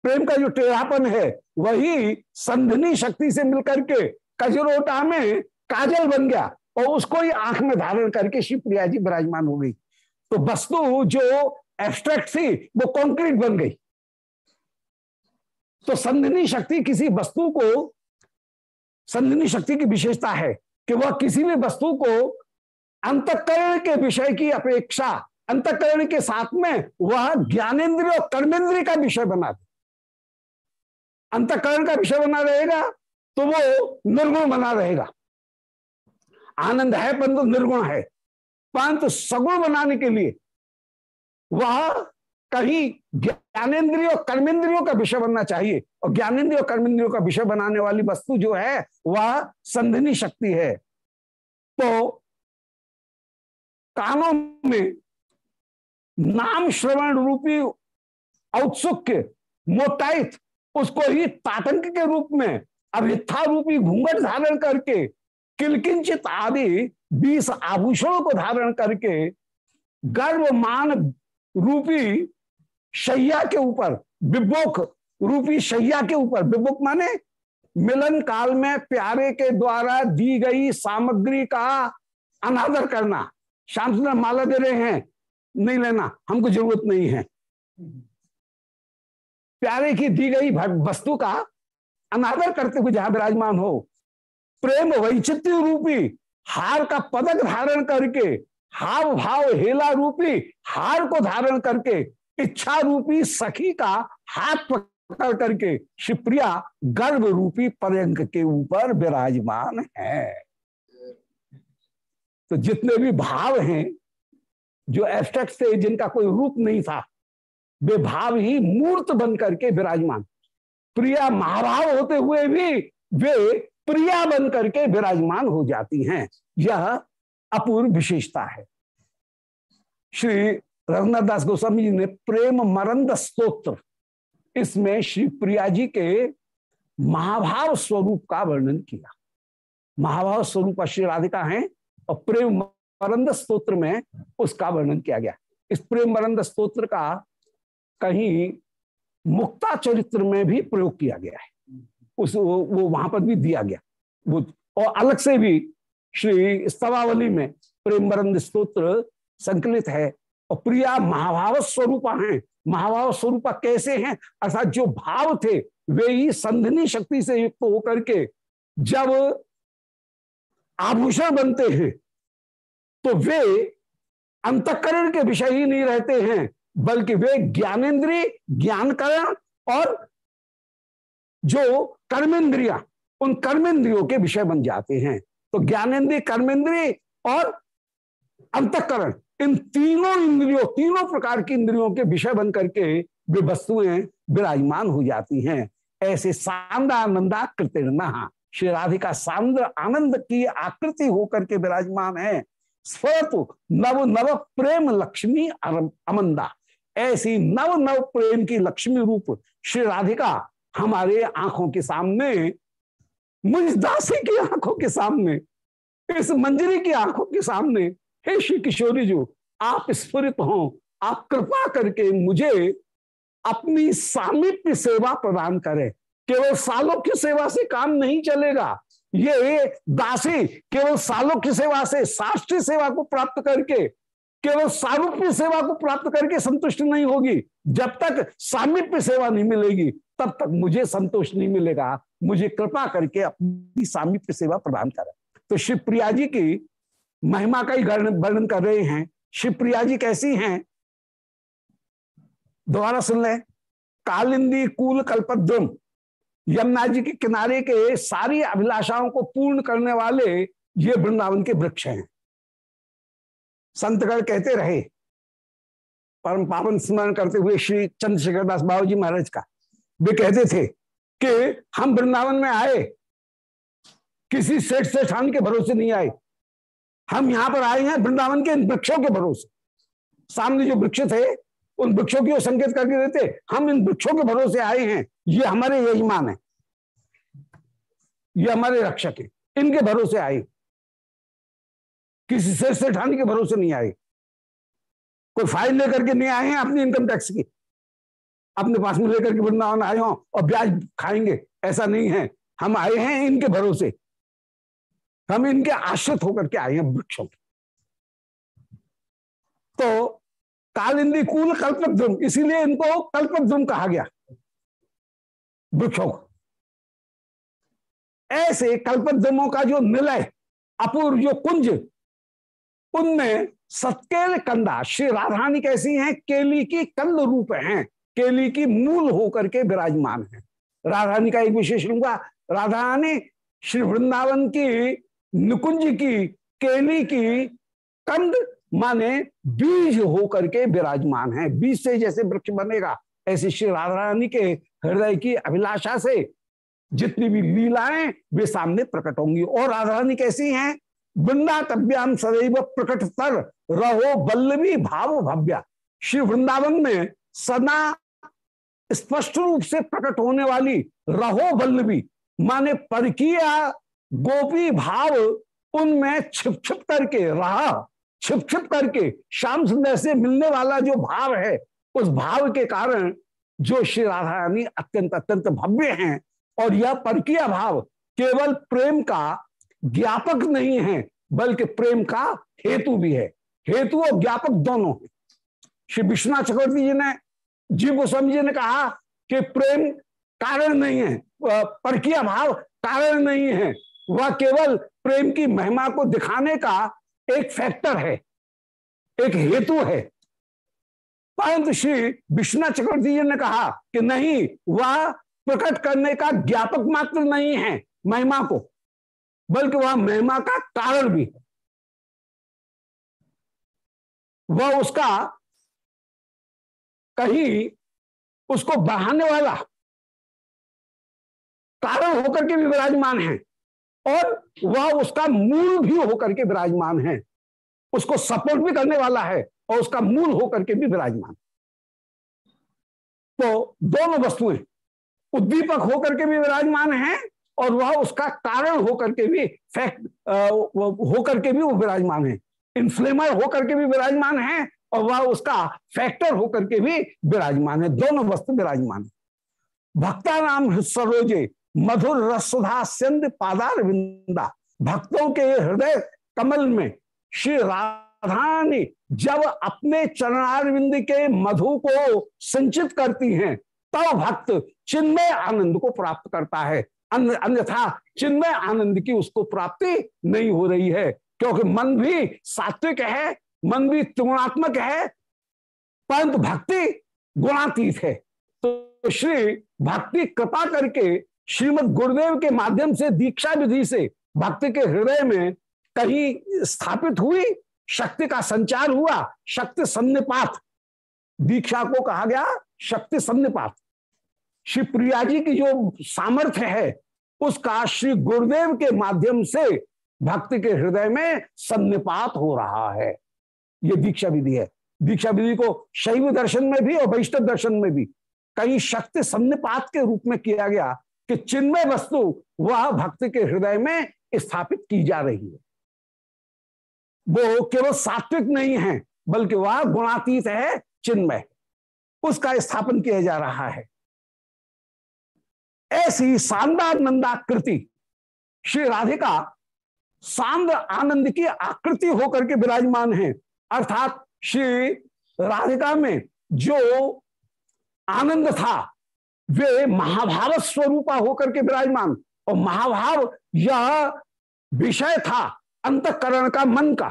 प्रेम का जो टेढ़ापन है वही संधनी शक्ति से मिलकर के कजरोटा में काजल बन गया और उसको ही आँख में धारण करके शिवप्रिया जी विराजमान हो गई। तो वस्तु जो एब्स्ट्रैक्ट थी, वो कॉन्क्रीट बन गई। तो संधिनी शक्ति किसी वस्तु को संधिनी शक्ति की विशेषता है कि वह किसी भी वस्तु को अंतकरण के विषय की अपेक्षा, अंतकरण के साथ में वह ज्ञानेन्द्रिय और कर्मेंद्रिय का विषय बना दे। अंतकरण का विषय बना रहेगा तो वो निर्गुण बना रहेगा। आनंद है परंतु निर्गुण है। परंतु सगुण बनाने के लिए वह कहीं ज्ञानेन्द्रिय कर्मेंद्रियों का विषय बनना चाहिए। और ज्ञानेन्द्रिय कर्मेंद्रियों का विषय बनाने वाली वस्तु जो है, वह संधनी शक्ति है। तो कानों में नाम श्रवण रूपी औत्सुक्य मोटाइत उसको ही तातंक के रूप में अभिथा रूपी घूंघट धारण करके किलकिंचित आदि बीस आभूषणों को धारण करके गर्भ मान रूपी शैया के ऊपर विबोक रूपी शैया के ऊपर विबोक माने मिलन काल में प्यारे के द्वारा दी गई सामग्री का अनादर करना। श्याम सुंदर माला दे रहे हैं, नहीं लेना, हमको ज़रूरत नहीं है। प्यारे की दी गई वस्तु का अनादर करते हुए जहाँ विराजमान हो प्रेम वैचित्र रूपी, हार का पदक धारण करके, हाव भाव हेला रूपी, हार को धारण करके, इच्छा रूपी सखी का हाथ पकड़ करके, शिवप्रिया गर्भ रूपी पर्यंक के ऊपर विराजमान है। तो जितने भी भाव हैं, जो एब्स्ट्रैक्ट थे, जिनका कोई रूप नहीं था, वे भाव ही मूर्त बन करके विराजमान। प्रिया महाभाव होते हुए भी वे प्रिया बन करके विराजमान हो जाती हैं। यह अपूर्व विशेषता है। श्री रघुनाथ दास गोस्वामी जी ने प्रेम मरंद स्तोत्र, इसमें श्री प्रिया जी के महाभाव स्वरूप का वर्णन किया। महाभाव स्वरूप श्री राधिका हैं और प्रेम मरंद स्तोत्र में उसका वर्णन किया गया। इस प्रेम मरंद स्तोत्र का कहीं मुक्ता चरित्र में भी प्रयोग किया गया है। उस वो, वहाँ पर भी दिया गया। वो और अलग से भी श्री स्तवावली में प्रेम मरंद स्तोत्र संकलित है। और प्रिया महाभाव स्वरूपा हैं। महाभाव स्वरूपा कैसे हैं? अर्थात जो भाव थे वे ही संधनी शक्ति से युक्त होकर के जब आभूषण बनते हैं तो वे अंतकरण के विषय ही नहीं रहते हैं बल्कि वे ज्ञानेन्द्रीय ज्ञानकरण और जो कर्मेंद्रिया, उन कर्मेंद्रियों के विषय बन जाते हैं। तो ज्ञानेन्द्रिय कर्मेंद्रिय और अंतकरण, इन तीनों इंद्रियों, तीनों प्रकार की इंद्रियों के विषय बन करके वे वस्तुएँ विराजमान हो जाती हैं। ऐसे सांद्र आनंदा कृतिर्णा श्री राधिका सांद्र आनंद की आकृति होकर के विराजमान है। स्वत नव नव प्रेम लक्ष्मी अमंदा। ऐसी नव नव प्रेम की लक्ष्मी रूप श्री राधिका हमारे आँखों के सामने, मुझ दासी की आँखों के सामने, इस मंजरी की आँखों के सामने, हे श्री किशोरी जी, आप स्फुरित हो, आप कृपा करके मुझे अपनी सामिप्य सेवा प्रदान करें। केवल सालों की सेवा से काम नहीं चलेगा। ये दासी केवल सालों की सेवा से, शास्त्रीय सेवा को प्राप्त करके, केवल सारूप्य सेवा को प्राप्त करके संतुष्ट नहीं होगी। जब तक सामिप्य सेवा नहीं मिलेगी तब तक मुझे संतोष नहीं मिलेगा। मुझे कृपा करके अपनी सामिप्य सेवा प्रदान करें। तो शिवप्रिया जी की महिमा का ही वर्णन कर रहे हैं। शिवप्रिया जी कैसी हैं? दोबारा सुन लें। कालिंदी कूल कल्पद्रुम। यमुना जी के किनारे के सारी अभिलाषाओं को पूर्ण करने वाले ये वृंदावन के वृक्ष हैं। संतगढ़ कहते रहे। परम पावन स्मरण करते हुए श्री चंद्रशेखर दास बाबू जी महाराज का। वे कहते थे कि हम वृंदावन में आए, किसी सेठ सेठान के भरोसे नहीं आए। हम यहाँ पर आए हैं वृंदावन के वृक्षों के भरोसे। सामने जो वृक्ष थे, उन वृक्षों की संकेत करके देते, हम इन वृक्षों के भरोसे आए हैं, ये हमारे यजमान है। ये हमारे रक्षक है, इनके भरोसे आए। किसी सेठ से सेठानी के भरोसे नहीं आए। कोई फ़ाइल लेकर के नहीं आए हैं अपनी इनकम टैक्स की? अपने पास में लेकर के वृंदावन आए हो और ब्याज खाएँगे। ऐसा नहीं है। हम आए हैं इनके भरोसे। हम इनके आश्रित होकर के आए हैं वृक्षों तो कालिंदी कूल कल्पद्रुम इसीलिए इनको कल्पद्रुम कहा गया। वृक्षों को। ऐसे कल्पद्रुमों का जो निलय, अपूर्व जो कुंज, उनमें सत्केल कंदा। श्री राधानी कैसी हैं? केली की कंद रूप हैं। केली की मूल होकर के विराजमान है। राधानी का एक विशेष लूँगा। राधानी श्री वृंदावन की, निकुंज की, केली की कंद माने बीज होकर के विराजमान है। बीज से जैसे वृक्ष बनेगा, ऐसे श्री राधा रानी के हृदय की अभिलाषा से जितनी भी लीलाएँ वे सामने प्रकट होंगी। और राधा रानी कैसी हैं? वृंदा तब्याम सदैव प्रकट तर रहो बल्लभी भाव भव्या। श्री वृंदावन में सदा स्पष्ट रूप से प्रकट होने वाली रहो बल्लभी माने परकीय गोपी भाव उनमें छिप छिप करके, रहा छिप छिप करके श्याम सुंदर से मिलने वाला जो भाव है, उस भाव के कारण जो श्री राधा रानी अत्यंत अत्यंत भव्य हैं और यह परकीय भाव केवल प्रेम का ज्ञापक नहीं है, बल्कि प्रेम का हेतु भी है। हेतु और ज्ञापक दोनों है। श्री विश्वनाथ चक्रवर्ती जी ने जीव गोस्वामी जी ने कहा कि प्रेम कारण नहीं है परकीय भाव कारण नहीं है। वह केवल प्रेम की महिमा को दिखाने का एक फैक्टर है, एक हेतु है। परंतु श्री विश्वनाथ चक्रवर्ती जी ने कहा कि नहीं, वह प्रकट करने का ज्ञापक मात्र नहीं है महिमा को, बल्कि वह महिमा का कारण भी है। वह उसका कहीं उसको बढ़ाने वाला कारण होकर के भी विराजमान है और वह उसका मूल भी होकर के विराजमान है। उसको सपोर्ट भी करने वाला है और उसका मूल होकर के भी विराजमान। तो दोनों वस्तुएँ उद्दीपक होकर के भी विराजमान है और वह उसका कारण होकर के भी फैक्ट होकर के भी वो विराजमान है। इन्फ्लेमर होकर के भी विराजमान है और वह उसका फैक्टर होकर के भी विराजमान है। दोनों वस्तु विराजमान है। भक्ता नाम सरोजे मधुर रसुधा सिंध पादार विंदा। भक्तों के हृदय कमल में श्री राधा ने जब अपने चरणारविंद के मधु को संचित करती हैं, तब तो भक्त चिन्मय आनंद को प्राप्त करता है। अन्यथा चिन्मय आनंद की उसको प्राप्ति नहीं हो रही है, क्योंकि मन भी सात्विक है मन भी त्रिगुणात्मक है, परंतु भक्ति गुणातीत है। तो श्री भक्ति कृपा करके श्रीमद गुरुदेव के माध्यम से, दीक्षा विधि से भक्ति के हृदय में कहीं स्थापित हुई, शक्ति का संचार हुआ, शक्ति सन्निपात। दीक्षा को कहा गया, शक्ति सन्निपात। श्री प्रिया जी की जो सामर्थ्य है, उसका श्री गुरुदेव के माध्यम से भक्ति के हृदय में सन्निपात हो रहा है। ये दीक्षा विधि है। दीक्षा विधि को शैव दर्शन में भी और वैष्णव दर्शन में भी कई शक्ति सन्निपात के रूप में किया गया कि चिन्मय वस्तु वह भक्ति के हृदय में स्थापित की जा रही है। वो केवल सात्विक नहीं है, बल्कि वह गुणातीत है चिन्मय। उसका स्थापन किया जा रहा है। ऐसी शानदार नंदाकृति श्री राधिका सांद्र आनंद की आकृति होकर के विराजमान है। अर्थात श्री राधिका में जो आनंद था, वे महाभाव स्वरूपा होकर के विराजमान। और महाभाव यह विषय था अंतकरण का मन का।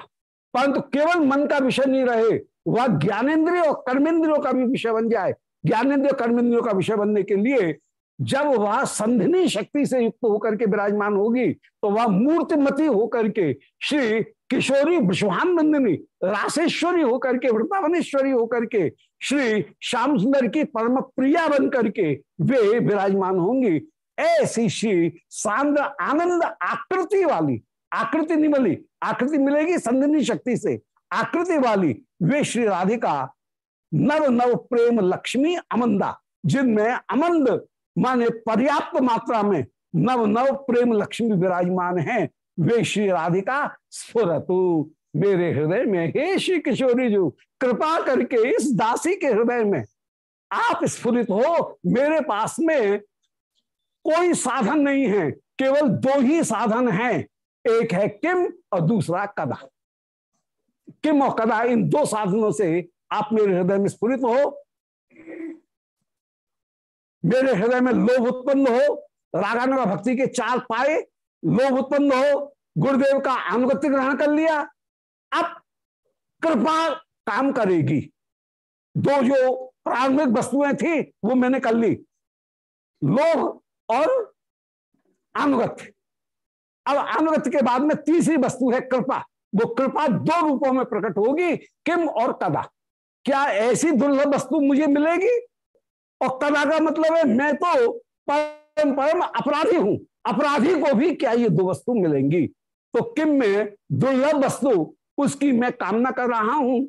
परंतु केवल मन का विषय नहीं रहे, वह ज्ञानेन्द्रिय और कर्मेंद्रियों का भी विषय बन जाए। ज्ञानेन्द्रिय कर्मेंद्रियों का विषय बनने के लिए जब वह संधिनी शक्ति से युक्त होकर के विराजमान होगी तो वह मूर्तिमती होकर के श्री किशोरी विश्वान नंदिनी राशेश्वरी होकर के, वृंदावनेश्वरी होकर के, श्री श्याम सुंदर की परम प्रिया बन करके वे विराजमान होंगी। ऐसी श्री सांद्र आनंद आकृति वाली, आकृति नहीं मिली आकृति मिलेगी संधिनी शक्ति से, आकृति वाली वे श्री राधिका, नव नव प्रेम लक्ष्मी अमंदा, जिनमें अमंद माने पर्याप्त मात्रा में नव नव प्रेम लक्ष्मी विराजमान है। वे श्री राधिका स्फुरतु मेरे हृदय में हे श्री किशोरी जी, कृपा करके इस दासी के हृदय में आप स्फुरित हो। मेरे पास में कोई साधन नहीं है, केवल दो ही साधन हैं। एक है किम और दूसरा कदा। किम और कदा, इन दो साधनों से आप मेरे हृदय में स्फुरित हो। मेरे हृदय में लोभ उत्पन्न हो रागानुगा भक्ति के चार पाए लोभ उत्पन्न हो, गुरुदेव का अनुगत्य ग्रहण कर लिया, अब कृपा काम करेगी। दो जो प्रारंभिक वस्तुएँ थी, वो मैंने कर ली। लोभ और अनुगत्य। अब अनुगत्य के बाद में तीसरी वस्तु है कृपा। वो कृपा दो रूपों में प्रकट होगी, किम और कदा। क्या ऐसी दुर्लभ वस्तु मुझे मिलेगी? और कदा का मतलब है, मैं तो परम परम अपराधी हूँ। अपराधी को भी क्या ये दो वस्तु मिलेंगी? तो किम में दुर्लभ वस्तु, उसकी मैं कामना कर रहा हूँ।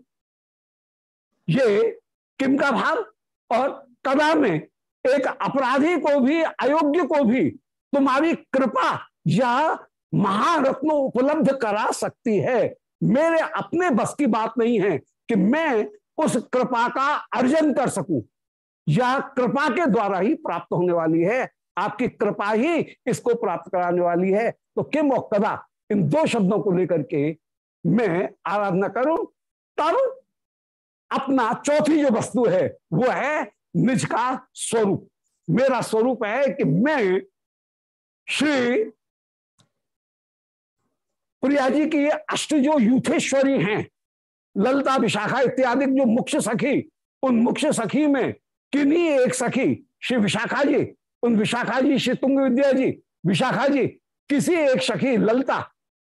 ये किम का भाव और कदा में एक अपराधी को भी, अयोग्य को भी तुम्हारी कृपा या महारत्न उपलब्ध करा सकती है। मेरे अपने बस की बात नहीं है कि मैं उस कृपा का अर्जन कर सकूँ। यह कृपा के द्वारा ही प्राप्त होने वाली है। आपकी कृपा ही इसको प्राप्त कराने वाली है। तो किम और कदा? इन दो शब्दों को लेकर के मैं आराधना करूँ, तब अपना चौथी जो वस्तु है, वो है निज का स्वरूप। मेरा स्वरूप है कि मैं श्री प्रिया जी की अष्ट जो यूथेश्वरी हैं, ललता, विशाखा इत्यादि जो मुख्य सखी, उन मुख्य सखी में किन्हीं एक सखी? श्री विशाखा जी। उन विशाखा जी श्री तुंग विद्या जी, विशाखा जी, किसी एक सखी, ललता,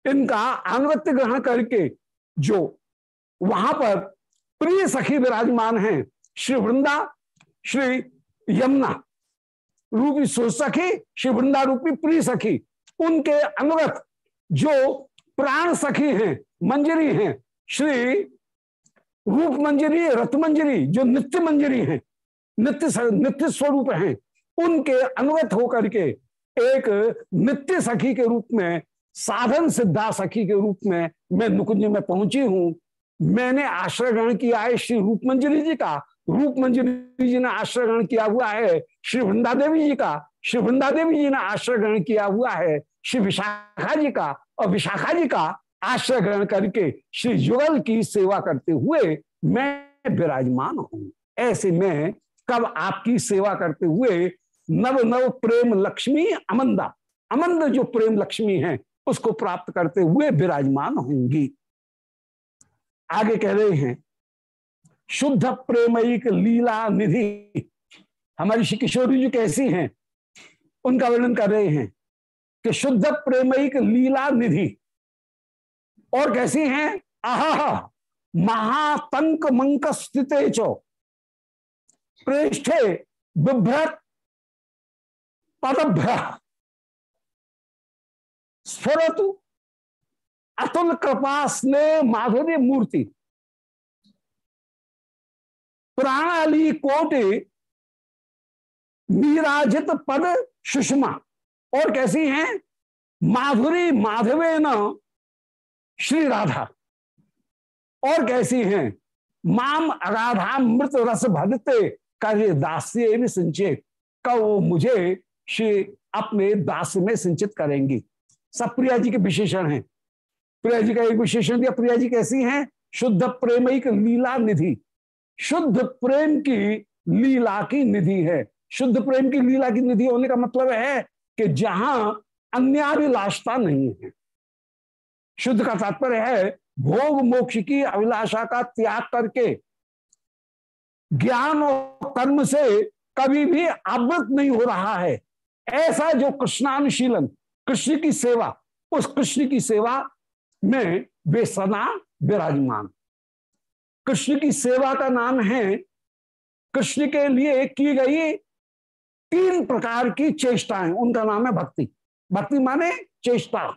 इनका अनुगत्य ग्रहण करके जो वहाँ पर प्रिय सखी विराजमान हैं, श्री वृंदा, श्री यमुना, रूपी सुसखी श्री वृंदा रूपी प्रिय सखी, उनके अनुगत जो प्राण सखी हैं, मंजरी हैं, श्री रूप मंजरी रथ मंजरी जो नित्य मंजरी हैं, नित्य नित्य स्वरूप हैं उनके अनुगत होकर के एक नित्य सखी के रूप में, साधन सिद्धा सखी के रूप में मैं नुकुंज में पहुँची हूँ। मैंने आश्रय ग्रहण किया है श्री रूप मंजरी जी का। रूप मंजरी जी ने आश्रय ग्रहण किया हुआ है श्री वृंदा देवी जी का। श्री वृंदा देवी जी ने आश्रय ग्रहण किया हुआ है श्री विशाखा जी का। और विशाखा जी का आश्रय ग्रहण करके श्री युगल की सेवा करते हुए मैं विराजमान हूँ। ऐसे में कब आपकी सेवा करते हुए नव नव प्रेम लक्ष्मी अमंदा। अमंद जो प्रेम लक्ष्मी है, उसको प्राप्त करते हुए विराजमान होंगी। आगे कह रहे हैं, शुद्ध प्रेमयिक लीला निधि। हमारी श्री किशोरी जी कैसी हैं? उनका वर्णन कर रहे हैं कि शुद्ध प्रेमयिक लीला निधि। और कैसी हैं? आह महातंक मंक स्थित चो प्रेष्ठे, बिभ्रत पदभ्य। स्फुरतु। अतुल कृपा स्नेह माधुर्य मूर्ति। प्राणाली कोटि नीराजित पद सुषमा। और कैसी हैं? माधुरी माधवे न श्री राधा। और कैसी हैं? माम अगाधा मृत रस भरते कार्य दास्य भी संचय। कहो मुझे श्री अपने दास में सिंचित करेंगी। सब प्रिया जी के विशेषण हैं। प्रिया जी का एक विशेषण दिया प्रिया जी कैसी हैं? शुद्ध प्रेमिक लीला निधि। शुद्ध प्रेम की लीला की निधि है। शुद्ध प्रेम की लीला की निधि होने का मतलब है कि जहाँ अन्याभिलाषता नहीं है। शुद्ध का तात्पर्य है, भोग मोक्ष की अभिलाषा का त्याग करके ज्ञान और कर्म से कभी भी आवृत नहीं हो रहा है। ऐसा जो कृष्णानुशीलन, कृष्ण की सेवा, उस कृष्ण की सेवा में वे सदा विराजमान। कृष्ण की सेवा का नाम है, कृष्ण के लिए की गई तीन प्रकार की चेष्टाएँ। उनका नाम है भक्ति। भक्ति माने चेष्टा।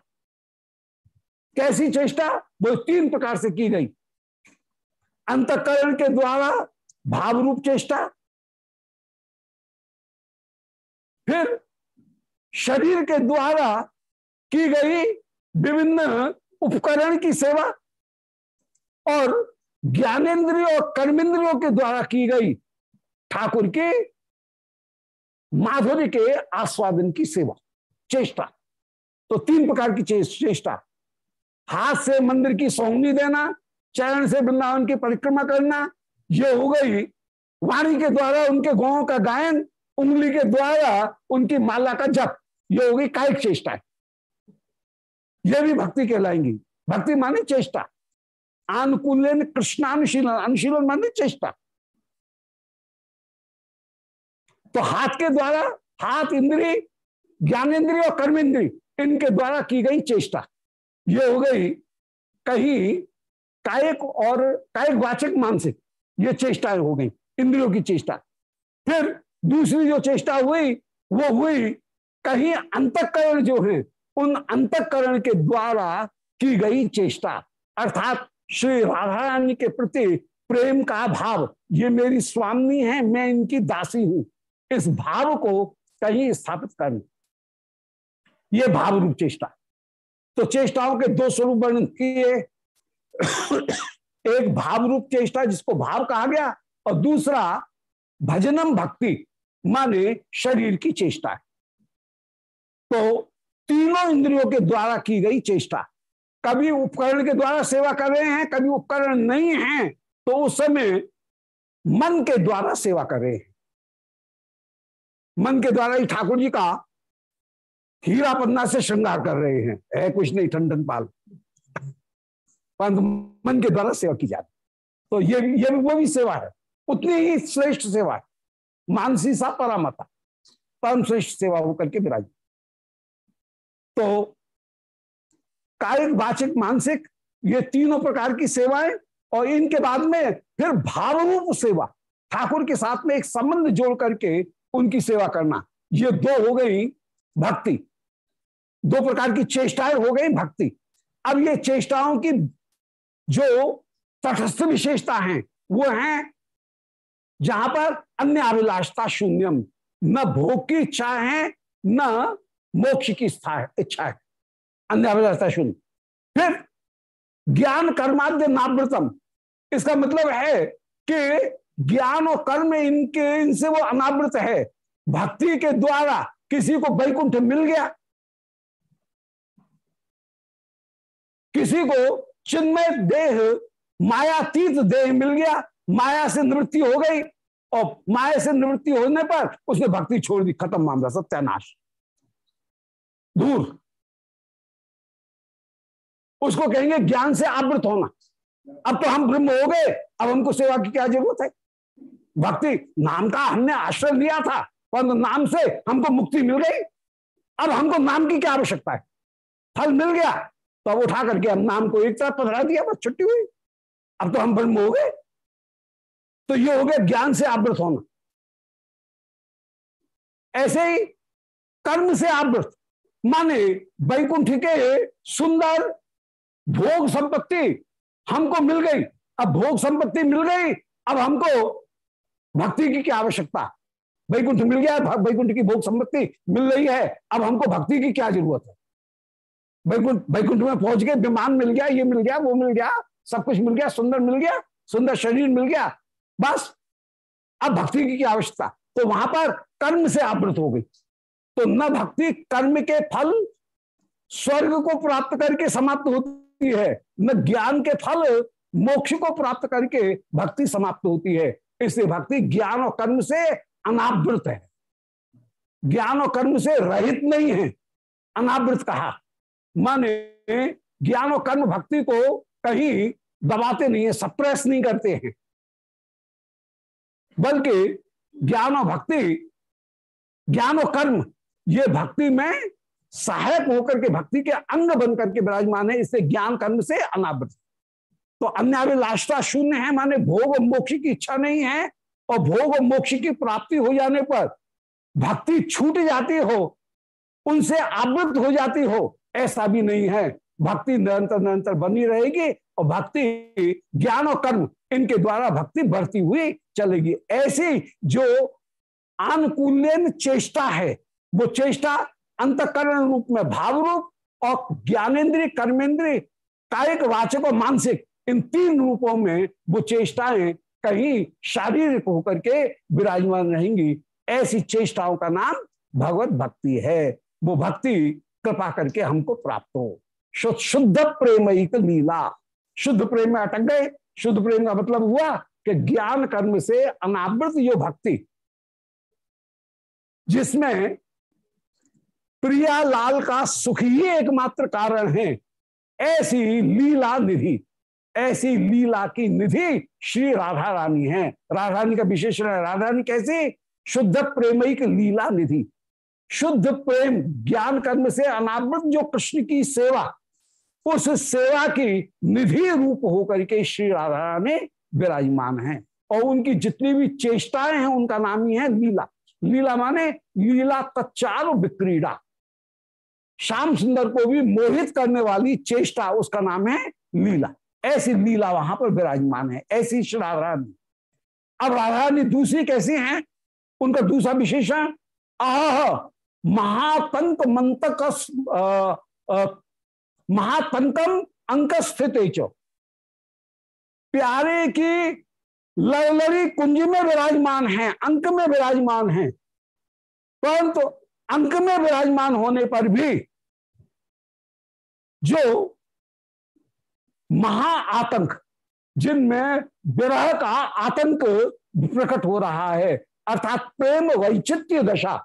कैसी चेष्टा? वो तीन प्रकार से की गई। अंतकरण के द्वारा भाव रूप चेष्टा, फिर शरीर के द्वारा की गई विभिन्न उपकरण की सेवा और ज्ञानेन्द्रियों और कर्मेंद्रियों के द्वारा की गई ठाकुर के माधुर्य के आस्वादन की सेवा, चेष्टा। तो तीन प्रकार की चेष्टा। हाथ से मंदिर की सौंगी देना, चरण से वृंदावन की परिक्रमा करना, ये हो गई वाणी के द्वारा उनके गाँवों का गायन, उंगली के द्वारा उनकी माला का जप। ये होगी कायिक चेष्टा ये भी भक्ति कहलाएँगी। भक्ति माने चेष्टा। अनुकूलन कृष्णानुशीलन, अनुशीलन माने चेष्टा। तो हाथ के द्वारा, हाथ, इंद्री ज्ञानेन्द्रिय और कर्मेंद्री, इनके द्वारा की गई चेष्टा। ये हो गई कहीं कायक और कायक वाचक मानसिक। ये चेष्टाएँ हो गई, इंद्रियों की चेष्टा। फिर दूसरी जो चेष्टा हुई, वो हुई कहीं अंतकरण जो है, उन अंतकरण के द्वारा की गई चेष्टा। अर्थात श्री राधा रानी के प्रति प्रेम का भाव, ये मेरी स्वामी है, मैं इनकी दासी हूँ। इस भाव को कहीं स्थापित करना ये भाव रूप चेष्टा। तो चेष्टाओं के दो स्वरूप वर्णन किए। एक भाव रूप चेष्टा, जिसको भाव कहा गया, और दूसरा भजनम भक्ति, माने शरीर की चेष्टा है। तो तीनों इंद्रियों के द्वारा की गई चेष्टा। कभी उपकरण के द्वारा सेवा कर रहे हैं, कभी उपकरण नहीं है तो उस समय मन के द्वारा सेवा कर रहे हैं। मन के द्वारा ही ठाकुर जी का हीरा पन्ना से श्रृंगार कर रहे हैं। है कुछ नहीं, ठंडन पाल। परंतु मन के द्वारा सेवा की जाती। तो ये ये भी, वो भी सेवा है। उतनी ही श्रेष्ठ सेवा है। मानसी सा परामता। परम श्रेष्ठ सेवा होकर के विराज तो कायिक वाचिक मानसिक ये तीनों प्रकार की सेवाएँ और इनके बाद में फिर भावरूप सेवा, ठाकुर के साथ में एक संबंध जोड़ करके उनकी सेवा करना। ये दो हो गई भक्ति। दो प्रकार की चेष्टाएँ हो गई भक्ति। अब ये चेष्टाओं की जो तटस्थ विशेषता है, वो है जहाँ पर अन्य अभिलाषता शून्यम। न भोग की इच्छा है, न मोक्ष की इच्छा है अन्य अभिलाषता शून्य। फिर ज्ञान कर्माद्य नावृतम इसका मतलब है कि ज्ञान और कर्म इनके, इनसे वो अनावृत है। भक्ति के द्वारा किसी को वैकुंठ मिल गया। किसी को चिन्मय देह, मायातीत देह मिल गया। माया से निवृत्ति हो गई और माया से निवृत्ति होने पर उसने भक्ति छोड़ दी, खत्म मामला, सत्यानाश। दूर। उसको कहेंगे, ज्ञान से आवृत होना। अब तो हम ब्रह्म हो गए, अब हमको सेवा की क्या ज़रूरत है? भक्ति, नाम का हमने आश्रय लिया था, परंतु नाम से हमको मुक्ति मिल गई। अब हमको नाम की क्या आवश्यकता है? फल मिल गया तो अब उठा करके हम नाम को एक तरफ़ पधरा दिया, बस छुट्टी हुई। अब तो हम ब्रह्म हो गए। तो ये हो गया ज्ञान से आवृत होना। ऐसे ही कर्म से आवृत माने वैकुंठ के सुंदर भोग संपत्ति हमको मिल गई। अब भोग संपत्ति मिल गई, अब हमको भक्ति की क्या आवश्यकता? वैकुंठ मिल गया वैकुंठ की भोग संपत्ति मिल रही है, अब हमको भक्ति की क्या ज़रूरत है? वैकुंठ वैकुंठ में पहुँच गए, विमान मिल गया, ये मिल गया, वो मिल गया, सब कुछ मिल गया, सुंदर मिल गया, सुंदर शरीर मिल गया, बस। अब भक्ति की क्या आवश्यकता? तो वहाँ पर कर्म से आवृत हो गई। तो न भक्ति कर्म के फल स्वर्ग को प्राप्त करके समाप्त होती है, न ज्ञान के फल मोक्ष को प्राप्त करके भक्ति समाप्त होती है। इसलिए भक्ति ज्ञान और कर्म से अनावृत है। ज्ञान और कर्म से रहित नहीं है, अनावृत कहा। माने ज्ञान और कर्म भक्ति को कहीं दबाते नहीं है सप्रेस नहीं करते हैं। बल्कि ज्ञान और भक्ति, ज्ञान और कर्म ये भक्ति में सहायक होकर के भक्ति के अंग बन करके विराजमान है, इससे ज्ञान कर्म से अनावृत। तो अन्य अभिलाषता शून्य है, माने भोग मोक्ष की इच्छा नहीं है और भोग और मोक्ष की प्राप्ति हो जाने पर भक्ति छूट जाती हो, उनसे आवृत हो जाती हो, ऐसा भी नहीं है। भक्ति निरंतर निरंतर बनी रहेगी और भक्ति, ज्ञान और कर्म, इनके द्वारा भक्ति बढ़ती हुई चलेगी। ऐसी जो आनुकूल्यन चेष्टा है वो चेष्टा अंतकरण रूप में भाव रूप और ज्ञानेन्द्रीय कर्मेंद्रीय कायिक, वाचक और मानसिक, इन तीन रूपों में वो चेष्टाएँ कहीं शारीरिक होकर के विराजमान रहेंगी। ऐसी चेष्टाओं का नाम भगवत भक्ति है। वो भक्ति कृपा करके हमको प्राप्त हो। शुद्ध प्रेम एक लीला। शुद्ध प्रेम में अटक गए। शुद्ध प्रेम का मतलब हुआ कि ज्ञान कर्म से अनावृत जो भक्ति, जिसमें प्रिया लाल का सुख ही एकमात्र कारण है। ऐसी लीला निधि, ऐसी लीला की निधि श्री राधा रानी है। राधा रानी का विशेषण है, राधा रानी कैसी? शुद्ध प्रेमिक लीला निधि। शुद्ध प्रेम ज्ञान कर्म से अनावृत जो कृष्ण की सेवा, उस सेवा की निधि रूप होकर के श्री राधा रानी विराजमान है। और उनकी जितनी भी चेष्टाएँ हैं, उनका नाम ही है लीला। लीला माने लीला तच्चार विक्रीड़ा। श्याम सुंदर को भी मोहित करने वाली चेष्टा, उसका नाम है लीला। ऐसी लीला वहाँ पर विराजमान है, ऐसी श्री अब राधा रानी दूसरी कैसी हैं? उनका दूसरा विशेषण, आह महातंक मंतक महातंकम अंक स्थित प्यारे की लड़लड़ी कुंज में विराजमान है, अंक में विराजमान है। परंतु तो अंक में विराजमान होने पर भी जो महा आतंक, जिनमें विरह का आतंक प्रकट हो रहा है, अर्थात प्रेम वैचित्य दशा,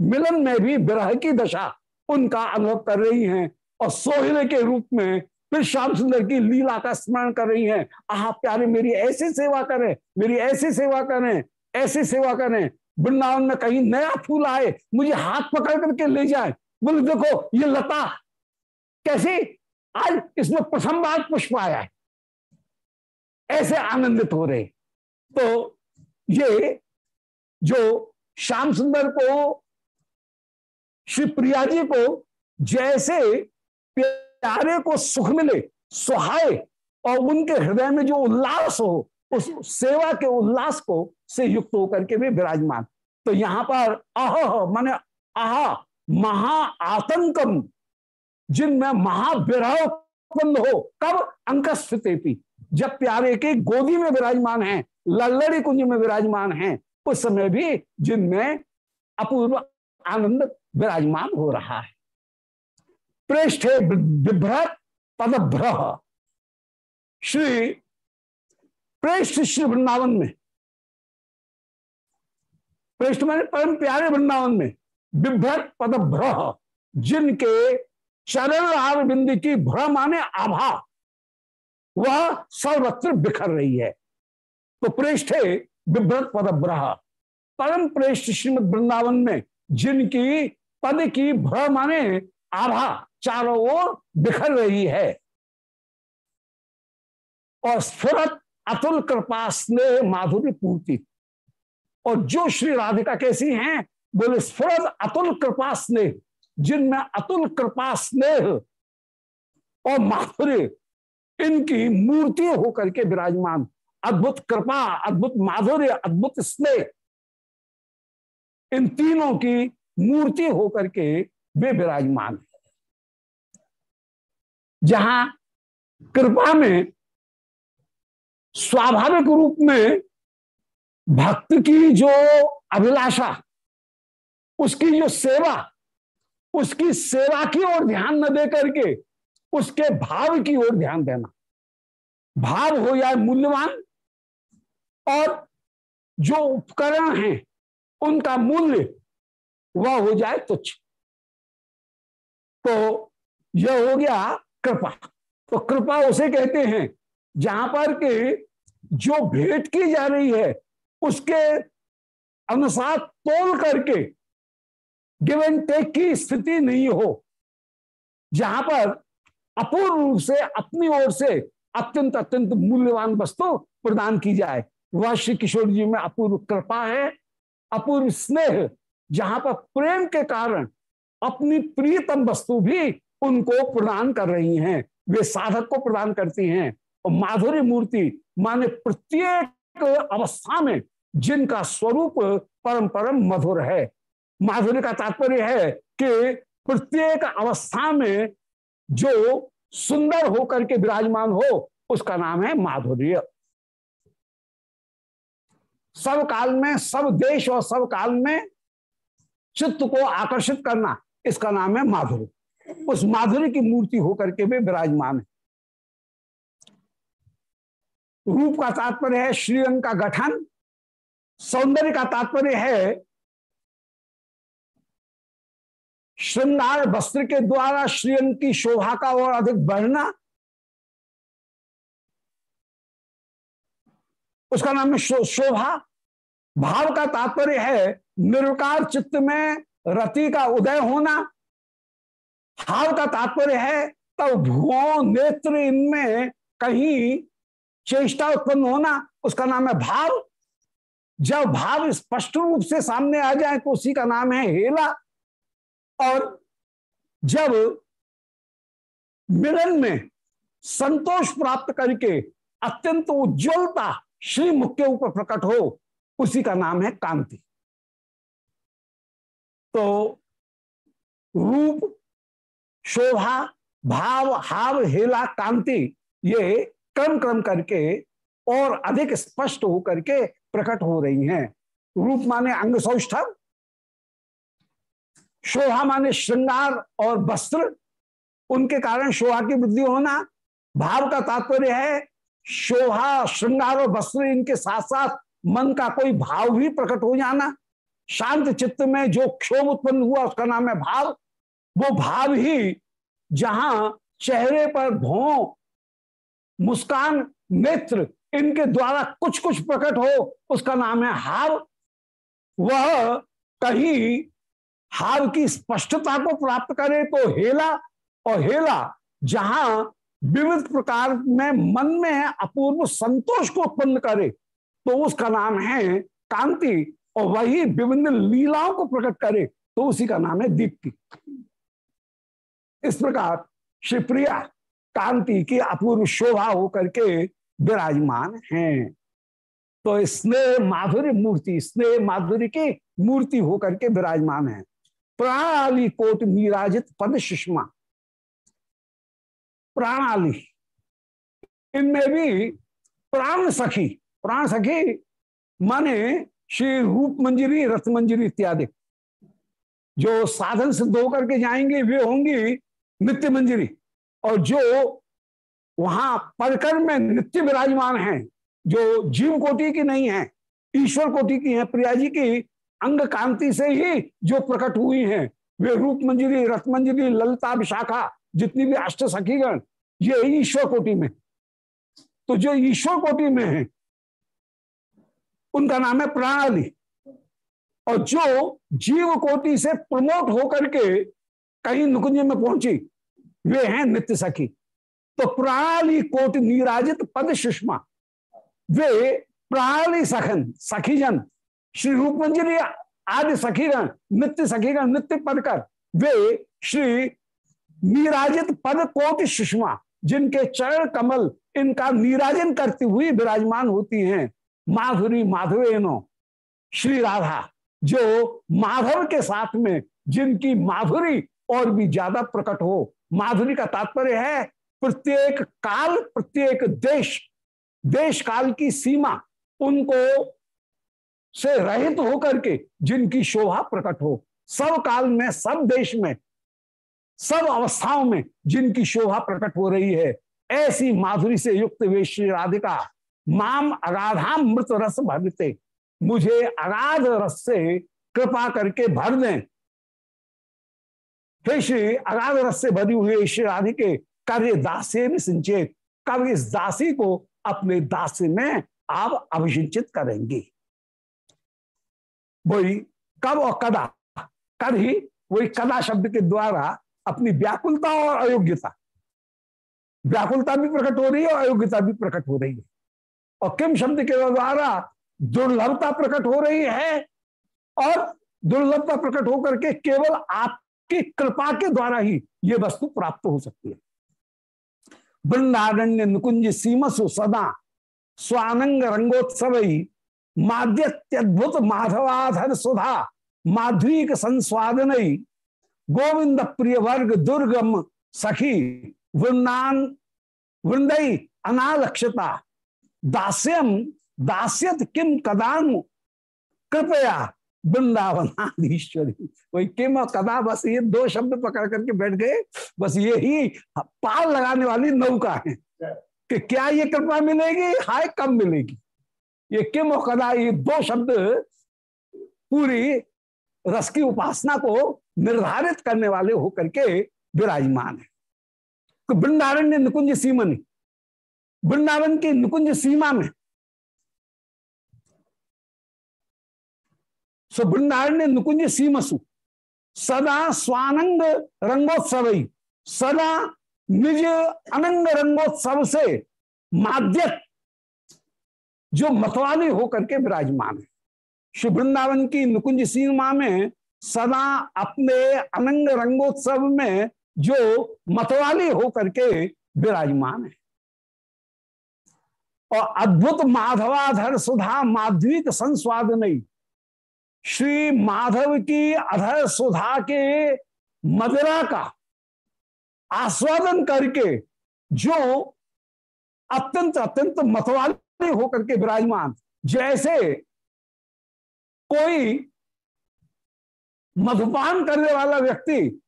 मिलन में भी विरह की दशा, उनका अनुभव कर रही हैं और सोहरे के रूप में फिर श्याम सुंदर की लीला का स्मरण कर रही हैं। आह, प्यारे, मेरी ऐसी सेवा करें, मेरी ऐसी सेवा करें, ऐसी सेवा करें। वृंदावन में कहीं नया फूल आए, मुझे हाथ पकड़ करके ले जाए। बोले, देखो, ये लता, कैसी आज इसमें प्रथम बार पुष्प आया है। ऐसे आनंदित हो रहे तो ये जो श्याम सुंदर को, श्री प्रिया जी को जैसे प्यारे को सुख मिले, सुहाए, और उनके हृदय में जो उल्लास हो उस सेवा के उल्लास को से युक्त होकर के भी विराजमान। तो यहाँ पर अह, माने आह महा आतंकम, जिनमें महाविरह उत्पन्न हो, कब अंक स्थिति जब प्यारे के गोदी में विराजमान है, लल्लड़ी कुंज में विराजमान है, उस समय भी जिनमें अपूर्व आनंद विराजमान हो रहा है। प्रेष्ठे बिभ्रत पदभ्रह श्री प्रेष्ठ श्री वृंदावन में। प्रेष्ठ मैंने परम प्यारे वृंदावन में। बिभ्रत पदभ्रह, जिनके चरण आर बिंदी की भ्र माने आभा, वह सर्वत्र बिखर रही है। तो प्रेष्ठे बिभ्रत पदभ्रह। परम प्रेष्ठ श्रीमद वृंदावन में, जिनकी पद की भ्र माने आभा चारों ओर बिखर रही है। और स्फुरत अतुल कृपा स्नेह माधुरी पूर्ति। और जो श्री राधिका कैसी हैं, बोले स्फुरत अतुल कृपा स्नेह जिनमें अतुल कृपा स्नेह और माधुर्य इनकी मूर्ति होकर के विराजमान। अद्भुत कृपा, अद्भुत माधुर्य अद्भुत स्नेह, इन तीनों की मूर्ति होकर के वे विराजमान है। जहाँ कृपा में स्वाभाविक रूप में भक्त की जो अभिलाषा, उसकी जो सेवा, उसकी सेवा की ओर ध्यान न दे करके उसके भाव की ओर ध्यान देना। भाव हो जाए मूल्यवान और जो उपकरण हैं, उनका मूल्य वह हो जाए तुच्छ। तो यह हो गया कृपा। तो कृपा उसे कहते हैं जहाँ पर के जो भेंट की जा रही है, उसके अनुसार तोल करके गिव एंड टेक की स्थिति नहीं हो, जहाँ पर अपूर्ण रूप से, अपनी ओर से अत्यंत अत्यंत मूल्यवान वस्तु प्रदान की जाए। वह श्री किशोर जी में अपूर्व कृपा है, अपूर्व स्नेह, जहाँ पर प्रेम के कारण अपनी प्रियतम वस्तु भी उनको प्रदान कर रही हैं। वे साधक को प्रदान करती हैं। और माधुर्य मूर्ति माने प्रत्येक अवस्था में जिनका स्वरूप परम परम मधुर है। माधुर्य का तात्पर्य है कि प्रत्येक अवस्था में जो सुंदर होकर के विराजमान हो, उसका नाम है माधुर्य सब काल में, सब देश और सब काल में चित्त को आकर्षित करना, इसका नाम है माधुर्य उस माधुरी की मूर्ति होकर के भी विराजमान है। रूप का तात्पर्य है श्रीअंग का गठन। सौंदर्य का तात्पर्य है, श्रृंगार वस्त्र के द्वारा श्रीअंग की शोभा का और अधिक बढ़ना। उसका नाम है शोभा। भाव का तात्पर्य है निर्विकार चित्त में रति का उदय होना। भाव का तात्पर्य है, तब भुवों नेत्र इनमें कहीं चेष्टा उत्पन्न होना, उसका नाम है भाव। जब भाव स्पष्ट रूप से सामने आ जाए तो उसी का नाम है हेला। और जब मिलन में संतोष प्राप्त करके अत्यंत उज्ज्वलता श्री मुख के ऊपर प्रकट हो, उसी का नाम है कांति। तो रूप, शोभा, भाव, हाव, हेला, कांति, ये क्रम क्रम करके और अधिक स्पष्ट होकर के प्रकट हो रही हैं। रूप माने अंग सौष्ठव शोभा माने श्रृंगार और वस्त्र, उनके कारण शोभा की वृद्धि होना, भाव का तात्पर्य है। शोभा, श्रृंगार और वस्त्र इनके साथ साथ मन का कोई भाव भी प्रकट हो जाना, शांत चित्त में जो क्षोभ उत्पन्न हुआ उसका नाम है भाव, वो भाव ही जहाँ चेहरे पर भौ मुस्कान नेत्र इनके द्वारा कुछ कुछ प्रकट हो, उसका नाम है हार। वह कहीं हार की स्पष्टता को प्राप्त करे तो हेला, और हेला जहाँ विविध प्रकार में मन में अपूर्व संतोष को उत्पन्न करे तो उसका नाम है कांति, और वही विभिन्न लीलाओं को प्रकट करे तो उसी का नाम है दीप्ति। इस प्रकार शिवप्रिया कांति की अपूर्व शोभा होकर के विराजमान हैं। तो स्नेह माधुर्य मूर्ति, स्नेह माधुर्य की मूर्ति होकर के विराजमान है। प्राणाली कोट नीराजित पद सुषमा। प्राणाली। इनमें भी प्राण सखी प्राण सखी माने श्री रूप मंजरी, रथ मंजरी इत्यादि। जो साधन सिद्ध होकर के जाएँगे, वे होंगी नित्य मंजरी। और जो वहाँ परकर में नित्य विराजमान हैं, जो जीव कोटि की नहीं है, ईश्वर कोटि की है, प्रिया जी की अंग कांति से ही जो प्रकट हुई हैं, वे रूप मंजरी रथ मंजरी ललता विशाखा, जितनी भी अष्ट सखीगण, ये ईश्वर कोटि में तो जो ईश्वर कोटि में है, उनका नाम है प्रणाली। और जो जीव कोटि से प्रमोट होकर के कहीं नुकुंज में पहुँची वे हैं नित्य सखी। तो प्रणाली कोट नीराजित पद सुषमा। वे प्रणाली सखन, सखीजन, श्री रूप मंजरी आदि सखीगण, नित्य सखीगण, नित्य पद कर वे श्री निराजित पद कोट सुषमा, जिनके चरण कमल, इनका नीराजन करती हुई विराजमान होती हैं। माधुरी माधवेनो, श्री राधा, जो माधव के साथ में, जिनकी माधुरी और भी ज़्यादा प्रकट हो माधुरी का तात्पर्य है, प्रत्येक काल, प्रत्येक देश देश काल की सीमा उनको से रहित होकर के जिनकी शोभा प्रकट हो। सब काल में, सब देश में, सब अवस्थाओं में जिनकी शोभा प्रकट हो रही है, ऐसी माधुरी से युक्त वे श्री राधिका, माम अगाधाम मृत रस भरते। मुझे अगाध रस से कृपा करके भर दें। हे श्री अगाध रस से भरी हुई श्री राधिके कार्य दासे सिंचित कब इस दासी को अपने दास में आप अभिषिंचित करेंगे। वही कब और कदा कद ही वही कदा शब्द के द्वारा अपनी व्याकुलता और अयोग्यता, व्याकुलता भी प्रकट हो रही है और अयोग्यता भी प्रकट हो रही है। और किम शब्द के द्वारा दुर्लभता प्रकट हो रही है और दुर्लभता प्रकट होकर के केवल आपकी कृपा के द्वारा ही ये वस्तु प्राप्त हो सकती है। वृंदारण्य नुकुंज सीमसु सदा, स्वानंग रंगोत्सव, माध्यत्यद्भुत माधवाधर सुधा, माध्वीक संस्वादन गोविंद प्रिय वर्ग दुर्गम सखी, वृंदान वृंदई अनालक्षता दास्यम दास्यत किम कदाम कृपया वृंदावनाधीश्वरी। वही किम और कदा बस ये दो शब्द पकड़ करके बैठ गए, बस ये ही पाल लगाने वाली नौका है कि क्या ये कृपा मिलेगी? हाय, कब मिलेगी? ये किम और कदा ये दो शब्द पूरी रस की उपासना को निर्धारित करने वाले होकर के विराजमान है। तो वृंदारण्य निकुंज सीमनी वृंदावन की निकुंज सीमा में सो वृंदारण्य निकुंज सीमसु। सदा स्वानंग रंगोत्सव। सदा निज अनंग रंगोत्सव से माध्य जो मतवाली होकर के विराजमान है। श्री वृंदावन की नुकुंज सीमा में सदा अपने अनंग रंगोत्सव में जो मतवाली होकर के विराजमान है। और अद्भुत माधवाधर सुधा माध्विक संस्वाद नहीं श्री माधव की अधर सुधा के मदरा का आस्वादन करके जो अत्यंत अत्यंत मतवाली होकर के विराजमान, जैसे कोई मधुपान करने वाला व्यक्ति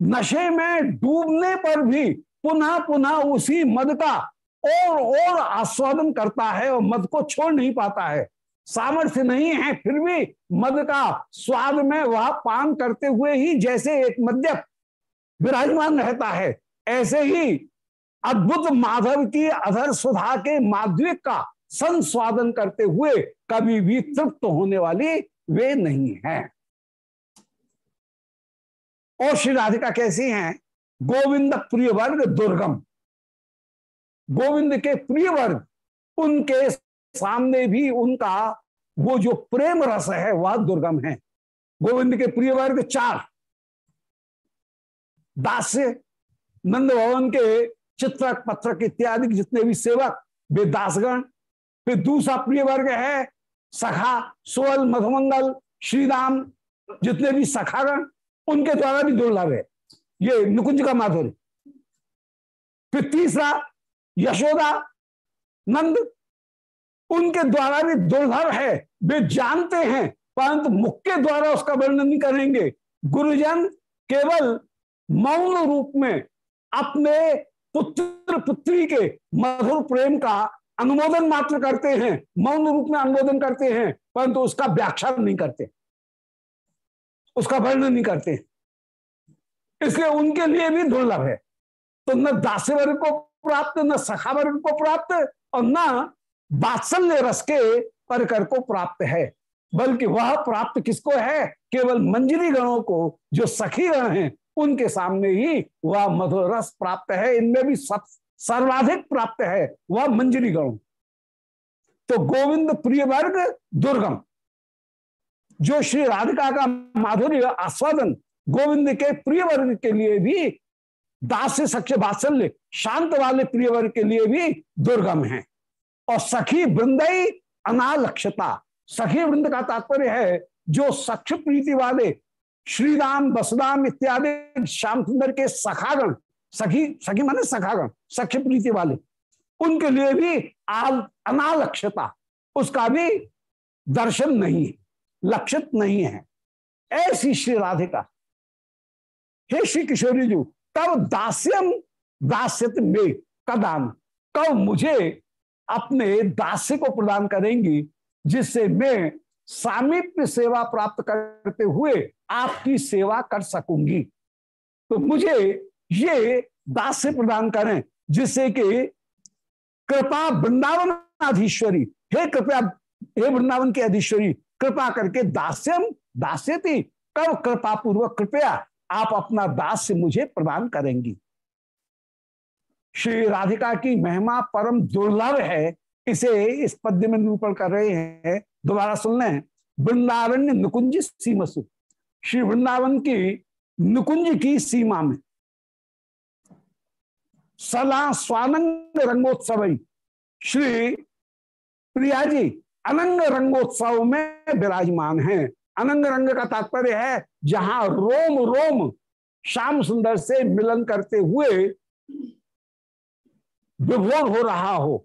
नशे में डूबने पर भी पुनः पुनः उसी मद का और और आस्वादन करता है और मद को छोड़ नहीं पाता है। सामर्थ्य नहीं है, फिर भी मद का स्वाद में वह पान करते हुए ही जैसे एक मद्य विराजमान रहता है, ऐसे ही अद्भुत माधव की अधर सुधा के माध्विक का संस्वादन करते हुए कभी भी तृप्त होने वाली वे नहीं है। और श्री राधिका कैसी हैं? गोविंद प्रिय वर्ग दुर्गम। गोविंद के प्रिय वर्ग उनके सामने भी उनका वो जो प्रेम रस है वह दुर्गम है। गोविंद के प्रिय वर्ग चार। दास्य नंद भवन के चित्रक, पत्रक इत्यादि जितने भी सेवक, वे दासगण। फिर दूसरा प्रिय वर्ग है, सखा सोल मधुमंगल, श्रीराम, जितने भी सखागण, उनके द्वारा भी दुर्लभ है ये नुकुंज का माधुर्य। फिर तीसरा, यशोदा, नंद उनके द्वारा भी दुर्लभ है, वे जानते हैं, परंतु मुख के द्वारा उसका वर्णन करेंगे। गुरुजन केवल मौन रूप में अपने पुत्र पुत्री के मधुर प्रेम का अनुमोदन मात्र करते हैं, मौन रूप में अनुमोदन करते हैं, परंतु उसका व्याख्यान नहीं करते। उसका वर्णन नहीं करते। इसलिए उनके लिए भी दुर्लभ है। तो न दास्य वर्ग को प्राप्त, न सखा वर्ग को प्राप्त, और न बात्सल्य रस के परकर को प्राप्त है, बल्कि वह प्राप्त किसको है? केवल मंजरी गणों को, जो सखी गण हैं, उनके सामने ही वह मधुर रस प्राप्त है। इनमें भी सब सर्वाधिक प्राप्त है वह मंजरी गणों। तो गोविंद प्रिय वर्ग दुर्गम, जो श्री राधिका का माधुर्य आस्वादन गोविंद के प्रिय वर्ग के लिए भी, दास्य सख्य बात्सल्य शांत वाले प्रिय वर्ग के लिए भी दुर्गम है। और सखी वृंदई अनालक्षता। सखी वृंद का तात्पर्य है, जो सख्य प्रीति वाले श्रीराम, बसराम इत्यादि श्याम सुंदर के सखागण, सखी सखी माने सखागण, सख्य प्रीति वाले, उनके लिए भी अनालक्षता, उसका भी दर्शन नहीं है, लक्षित नहीं है। ऐसी श्री राधिका, हे श्री किशोरी जी, तब दास्यम दास्यत में कदान कब मुझे अपने दास्य को प्रदान करेंगी, जिससे मैं सामिप्य सेवा प्राप्त करते हुए आपकी सेवा कर सकूँगी। तो मुझे ये दास्य प्रदान करें, जिससे कि कृपा वृंदावन अधीश्वरी, हे कृपया, हे वृंदावन की अधीश्वरी, कृपा करके दास्यम, दास्यति, कब कृपा पूर्वक कृपया आप अपना दास्य मुझे प्रदान करेंगी। श्री राधिका की महिमा परम दुर्लभ है, इसे इस पद्य में निरूपण कर रहे हैं। दोबारा सुन लें। वृंदावन नुकुंज सीमा से। श्री वृंदावन की नुकुंज की सीमा में। सला स्वानंग रंगोत्सव श्री प्रिया जी, अनंग रंगोत्सव में विराजमान है। अनंग रंग का तात्पर्य है, जहाँ रोम रोम श्याम सुंदर से मिलन करते हुए विभोर हो रहा हो।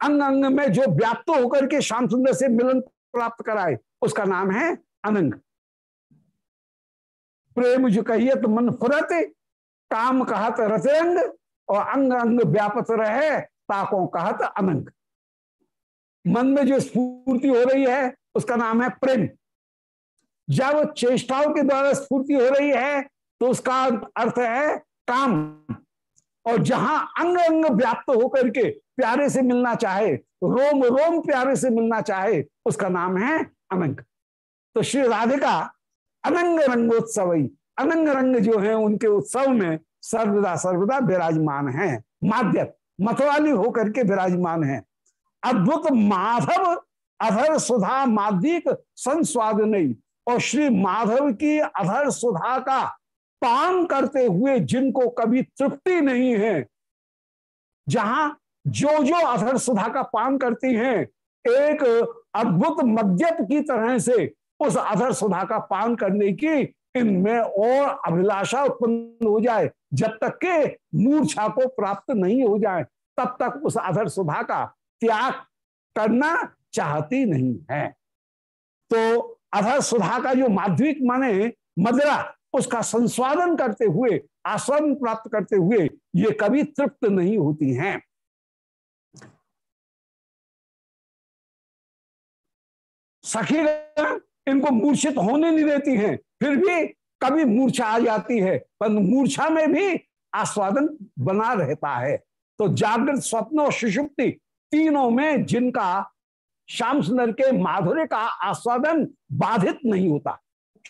अंग अंग में जो व्याप्त होकर के श्याम सुंदर से मिलन प्राप्त कराए, उसका नाम है अनंग। प्रेम जो कहिए तो मन फुरत, काम कहत रतरंग और अंग अंग व्यापत रहे, ताकों कहत अनंग। मन में जो स्फूर्ति हो रही है, उसका नाम है प्रेम। जब चेष्टाओं के द्वारा स्फूर्ति हो रही है तो उसका अर्थ है काम। और जहाँ अंग अंग व्याप्त होकर के प्यारे से मिलना चाहे रोम रोम प्यारे से मिलना चाहे, उसका नाम है अनंग। तो श्री राधिका, अनंग रंगोत्सव अनंग रंग जो है उनके उत्सव में सर्वदा सर्वदा विराजमान है। माध्य मतवाली होकर के विराजमान है। अद्भुत माधव, अधर सुधा माधिक संस्वाद नहीं। और श्री माधव की अधर सुधा का पान करते हुए जिनको कभी तृप्ति नहीं है, जहाँ जो जो अधर सुधा का पान करती हैं, एक अद्भुत मद्यप की तरह से उस अधर सुधा का पान करने की इनमें और अभिलाषा उत्पन्न हो जाए, जब तक के मूर्छा को प्राप्त नहीं हो जाए, तब तक उस अधर सुधा का त्याग करना चाहती नहीं है। तो अधर सुधा का जो माध्यमिक माने मदरा उसका संस्वादन करते हुए आस्वादन प्राप्त करते हुए ये कभी तृप्त नहीं होती हैं। सखी इनको मूर्छित होने नहीं देती हैं, फिर भी कभी मूर्छा आ जाती है, पर मूर्छा में भी आस्वादन बना रहता है। तो जागृत स्वप्न और सुषुप्ति तीनों में जिनका श्याम सुंदर के माधुर्य का आस्वादन बाधित नहीं होता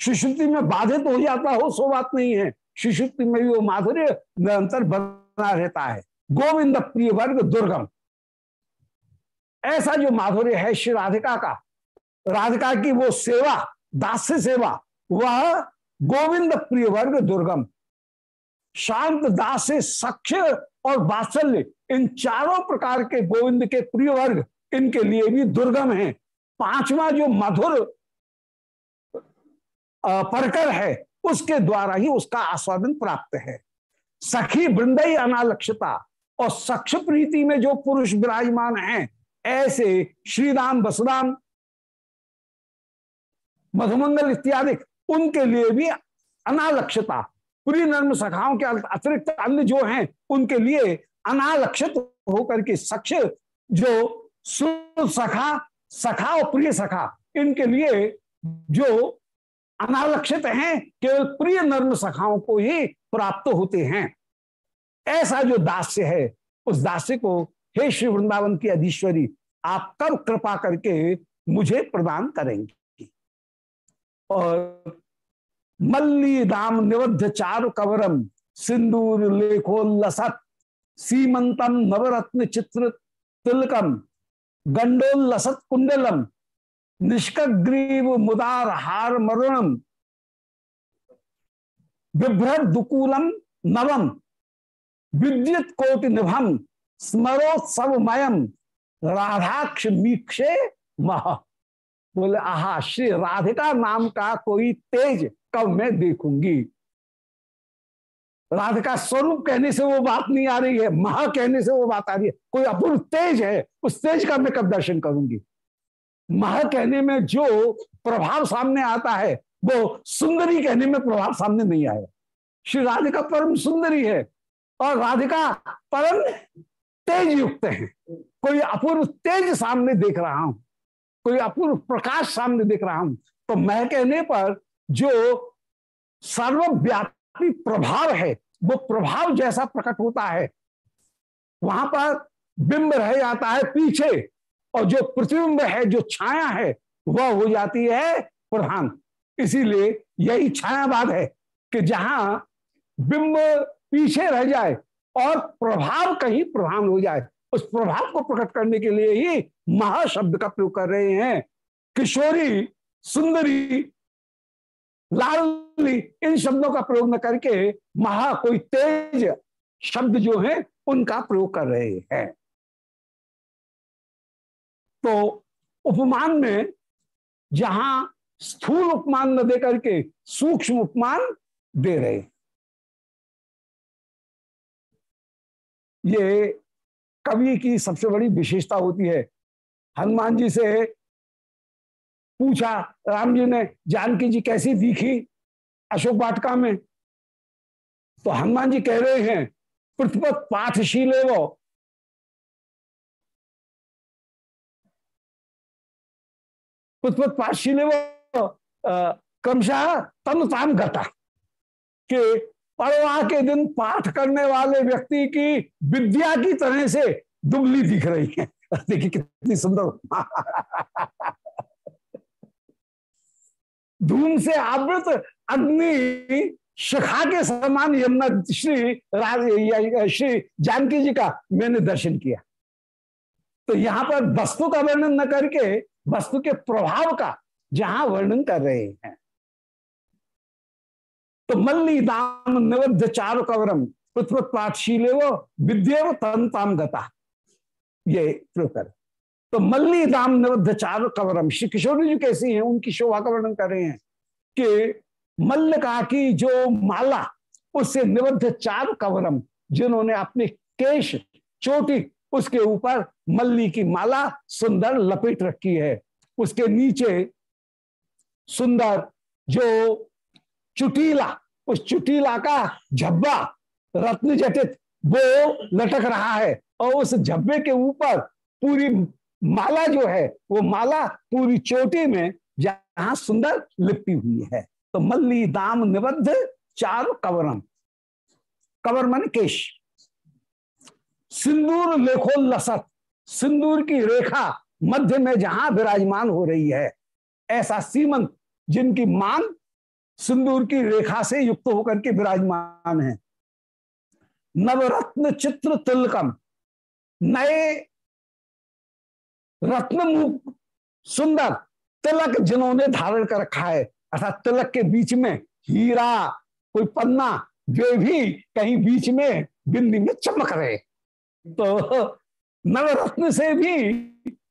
सुषुप्ति में बाधित हो जाता हो, सो बात नहीं है। सुषुप्ति में भी वो माधुर्य निरंतर बना रहता है। गोविंद प्रिय वर्ग दुर्गम। ऐसा जो माधुर्य है श्री राधिका का, राधिका की वो सेवा दास्य सेवा, वह गोविंद प्रिय वर्ग दुर्गम। शांत, दास से सक्ष और बात्सल्य, इन चारों प्रकार के गोविंद के प्रिय वर्ग इनके लिए भी दुर्गम है। पांचवा जो मधुर परकर है, उसके द्वारा ही उसका आस्वादन प्राप्त है। सखी वृंदई अनालक्षता और सक्ष प्रीति में जो पुरुष विराजमान हैं, ऐसे श्रीराम, बसराम, मधुमंगल इत्यादि, उनके लिए भी अनालक्षता। पूरी नर्म सखाओं के अतिरिक्त अन्य जो हैं, उनके लिए अनालक्षित होकर के सक्ष जो सखा सखा और प्रिय सखा, इनके लिए जो अनालक्षित हैं, केवल प्रिय नर्म सखाओं को ही प्राप्त होते हैं। ऐसा जो दास्य है, उस दास्य को, हे श्री वृंदावन की अधीश्वरी, आप कब कृपा करके मुझे प्रदान करेंगे। और मल्ली दाम निबद्ध चारु कवरम, सिंदूर लेखोल्लसत, सीमंतम नवरत्न चित्र तिलकम, गंडोल्लसत कुंडलम निष्कग्रीव मुदार हार मरुणम। बिभ्रत दुकूलम नवम। विद्युत कोटि निभम। स्मरोत्सवमयम। राधाक्ष मीक्षे मह। बोले, आहा, श्री राधिका नाम का कोई तेज कब मैं देखूँगी। राधिका स्वरूप कहने से वो बात नहीं आ रही है, महा कहने से वो बात आ रही है। कोई अपूर्व तेज है, उस तेज का मैं कब दर्शन करूँगी? महा कहने में जो प्रभाव सामने आता है, वो सुंदरी कहने में प्रभाव सामने नहीं आया। श्री राधिका परम सुंदरी है और राधिका परम तेज युक्त है। कोई अपूर्व तेज सामने देख रहा हूँ, कोई अपूर्व प्रकाश सामने देख रहा हूँ तो मैं कहने पर जो सर्वव्यापी प्रभाव है, वो प्रभाव जैसा प्रकट होता है। वहाँ पर बिंब रह जाता है पीछे और जो प्रतिबिंब है, जो छाया है, वह हो जाती है प्रधान। इसीलिए यही छायावाद है कि जहाँ बिंब पीछे रह जाए और प्रभाव कहीं प्रधान हो जाए, उस प्रभाव को प्रकट करने के लिए ही महाशब्द का प्रयोग कर रहे हैं। किशोरी, सुंदरी लाली इन शब्दों का प्रयोग न करके महा कोई तेज शब्द जो है, उनका प्रयोग कर रहे हैं। तो उपमान में जहाँ स्थूल उपमान न दे करके सूक्ष्म उपमान दे रहे ये कवि की सबसे बड़ी विशेषता होती है। हनुमान जी से पूछा, राम जी ने, जानकी जी कैसी दिखी अशोक वाटका में? तो हनुमान जी कह रहे हैं पृथ्वत पाठशीले वो। पृथ्वत पाठशीले वो क्रमशः तन ताम घटा कि परवाह के दिन पाठ करने वाले व्यक्ति की विद्या की तरह से दुबली दिख रही है। देखिए कितनी सुंदर। धूम से आवृत अग्नि शिखा के समान यमुना श्री श्री जानकी जी का मैंने दर्शन किया। तो यहाँ पर वस्तु का वर्णन न करके वस्तु के प्रभाव का जहाँ वर्णन कर रहे हैं। तो मल्ली दाम निबद्ध चारु कवरम पृथ्वत्पाठशीले वो विद्यव तंताम गता। ये प्रकर तो मल्ली दाम निबद्ध चारु कवरम, श्री किशोरी जी कैसी हैं? उनकी शोभा का वर्णन कर रहे हैं कि मल्लिका की जो माला उससे निबद्ध चारु कवरम, जिन्होंने अपने केश, चोटी उसके ऊपर मल्ली की माला सुंदर लपेट रखी है। उसके नीचे सुंदर जो चुटीला, उस चुटीला का झब्बा रत्न जटित वो लटक रहा है और उस झब्बे के ऊपर पूरी माला जो है, वो माला पूरी चोटी में जहाँ सुंदर लिपटी हुई है। तो मल्ली दाम निबद्ध चार कवरम, कवर मन केश सिंदूर लेखोल्लसत सिंदूर की रेखा मध्य में जहाँ विराजमान हो रही है। ऐसा सीमंत जिनकी मांग सिंदूर की रेखा से युक्त होकर के विराजमान है। नवरत्न चित्र तिलकम, नए रत्न सुंदर तिलक जिन्होंने धारण कर रखा है। अर्थात तिलक के बीच में हीरा, कोई पन्ना, वे भी कहीं बीच में बिंदी में चमक रहे। तो नवरत्न से भी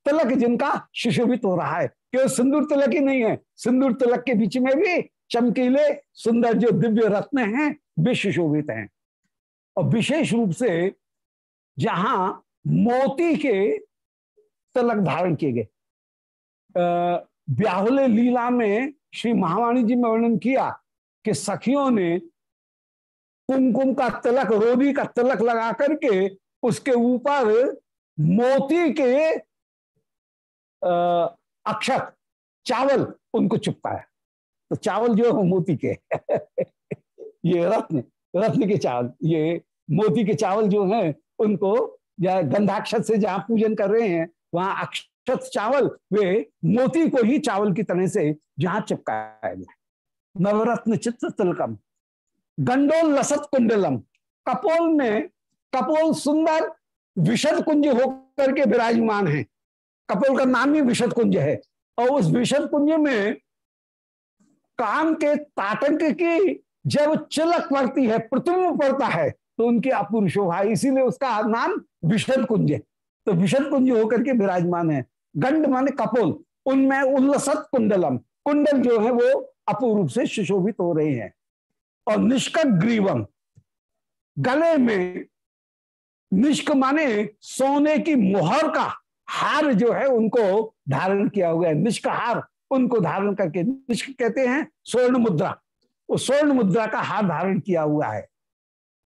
तिलक जिनका सुशोभित हो रहा है क्यों सिंदूर तिलक ही नहीं है, सिंदूर तिलक के बीच में भी चमकीले, सुंदर जो दिव्य रत्न हैं, वे सुशोभित हैं। और विशेष रूप से जहाँ मोती के तिलक धारण किए गए। ब्याहुले लीला में श्री महावाणी जी में वर्णन किया कि सखियों ने कुमकुम का तिलक रोदी का तिलक लगा करके उसके ऊपर मोती के अक्षत, चावल उनको चिपकाया। तो चावल जो है मोती के ये रत्न रत्न के चावल, ये मोती के चावल जो हैं, उनको गंधाक्षत से जहाँ पूजन कर रहे हैं, वहाँ अक्षत चावल, वे मोती को ही चावल की तरह से जहाँ चिपकाया गया। नवरत्न चित्र तिलकम गंडोल लसत कुंडलम, कपोल में कपोल सुंदर विशद कुंज होकर के विराजमान है। कपोल का नाम ही विशद कुंज है। और उस विशद कुंज में काम के ताटंक की जब चिलक पड़ती है, प्रतिबिंब पड़ता है तो उनकी अपूर्व शोभा इसीलिए उसका नाम विशद कुंज है। तो विशद कुंज होकर के विराजमान है। गंड माने कपोल, उनमें उल्लसत कुंडलम। कुंडल जो है वो अपूर्व से सुशोभित हो रहे हैं। और निष्क ग्रीवम गले में निष्क माने सोने की मोहर का हार जो है उनको धारण किया हुआ है। निष्क हार उनको धारण करके निष्क कहते हैं स्वर्ण मुद्रा। वो स्वर्ण मुद्रा का हार धारण किया हुआ है।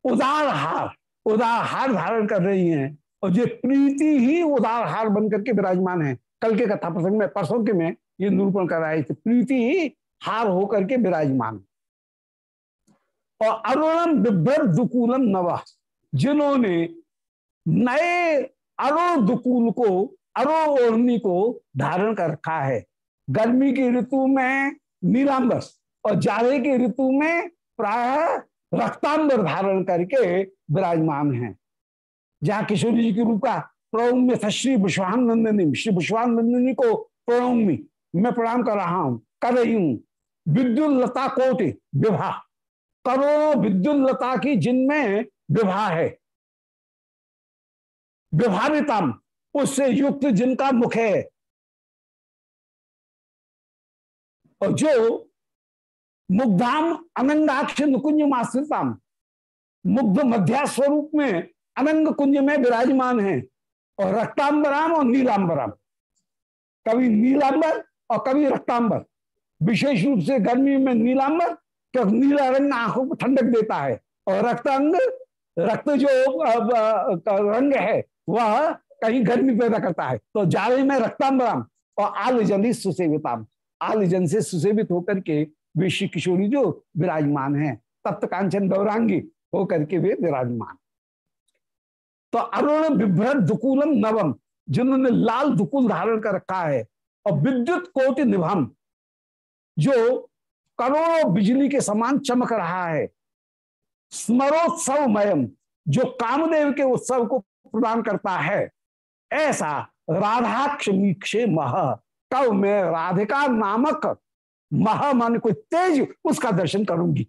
उदार हार उदार हार धारण कर रही हैं और ये प्रीति ही उदार हार बन करके विराजमान है। कल के कथा प्रसंग में, परसों के में ये निरूपण कर रहे थे। प्रीति ही हार होकर के विराजमान। और अरुणम बिभ्र दुकूलम नवा जिन्होंने नए अरो दुकूल को अरो ओढ़नी को धारण कर रखा है। गर्मी की ऋतु में नीलांबर और जाड़े की ऋतु में प्राय रक्तांबर धारण करके विराजमान है। जहाँ किशोरी जी के रूप का प्रणम्य था, श्री विश्वानंदनी श्री विश्वानंदनी को प्रणम्य मैं प्रणाम कर रहा हूँ, कर रही हूँ। विद्युत लता कोटि विवाह। करो विद्युत लता की जिनमें विवाह है। विभावितम उससे युक्त जिनका मुख है। और जो मुग्धाम अनंगाक्ष नुकुंज माश्रिताम मुग्ध मध्या स्वरूप में अनंग कुंज में विराजमान है, और रक्तांबराम और नीलांबराम। कभी नीलांबर और कभी रक्तांबर। विशेष रूप से गर्मी में नीलांबर, क्योंकि नीला रंग आँखों को ठंडक देता है, और रक्तांग, रक्त जो रंग है वह कहीं गर्मी पैदा करता है। तो जाड़े में रक्तांबराम और आलजन सुसेविताम आलजन से सुसेवित होकर के वे श्री किशोरी जो विराजमान है तप्त कांचन गौरांगी होकर के वे विराजमान। तो अरुण विभ्रत दुकूलम नवम, जिन्होंने लाल दुकुल धारण कर रखा है, और विद्युत कोटि निभम, जो करोड़ों बिजली के समान चमक रहा है। स्मरोत्सव मयम जो कामदेव के उत्सव को प्रदान करता है। ऐसा मीक्षे मह। कब मैं राधिका नामक मह मान कोई तेज उसका दर्शन करूँगी।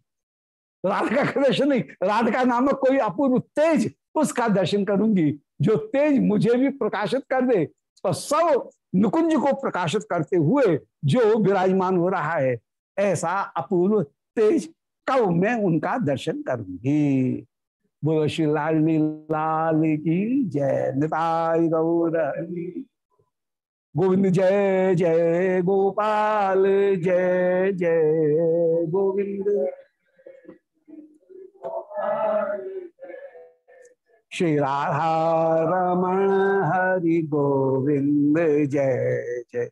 राधिका का दर्शन नहीं, राधिका नामक कोई अपूर्व तेज उसका दर्शन करूँगी, जो तेज मुझे भी प्रकाशित कर दे तो सब नुकुंज को प्रकाशित करते हुए जो विराजमान हो रहा है, ऐसा अपूर्व तेज कब मैं उनका दर्शन करूँगी। बोलो श्री लाल लाल की जय निताई गौर। गोविंद जय जय गोपाल, जय जय गोविंद। श्री राधा रमण हरि गोविंद जय जय।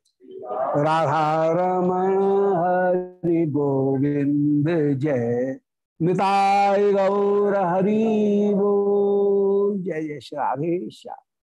राधा रमण हरि गोविंद जय। निताय गौर हरि जय जय श्री राधेश्याम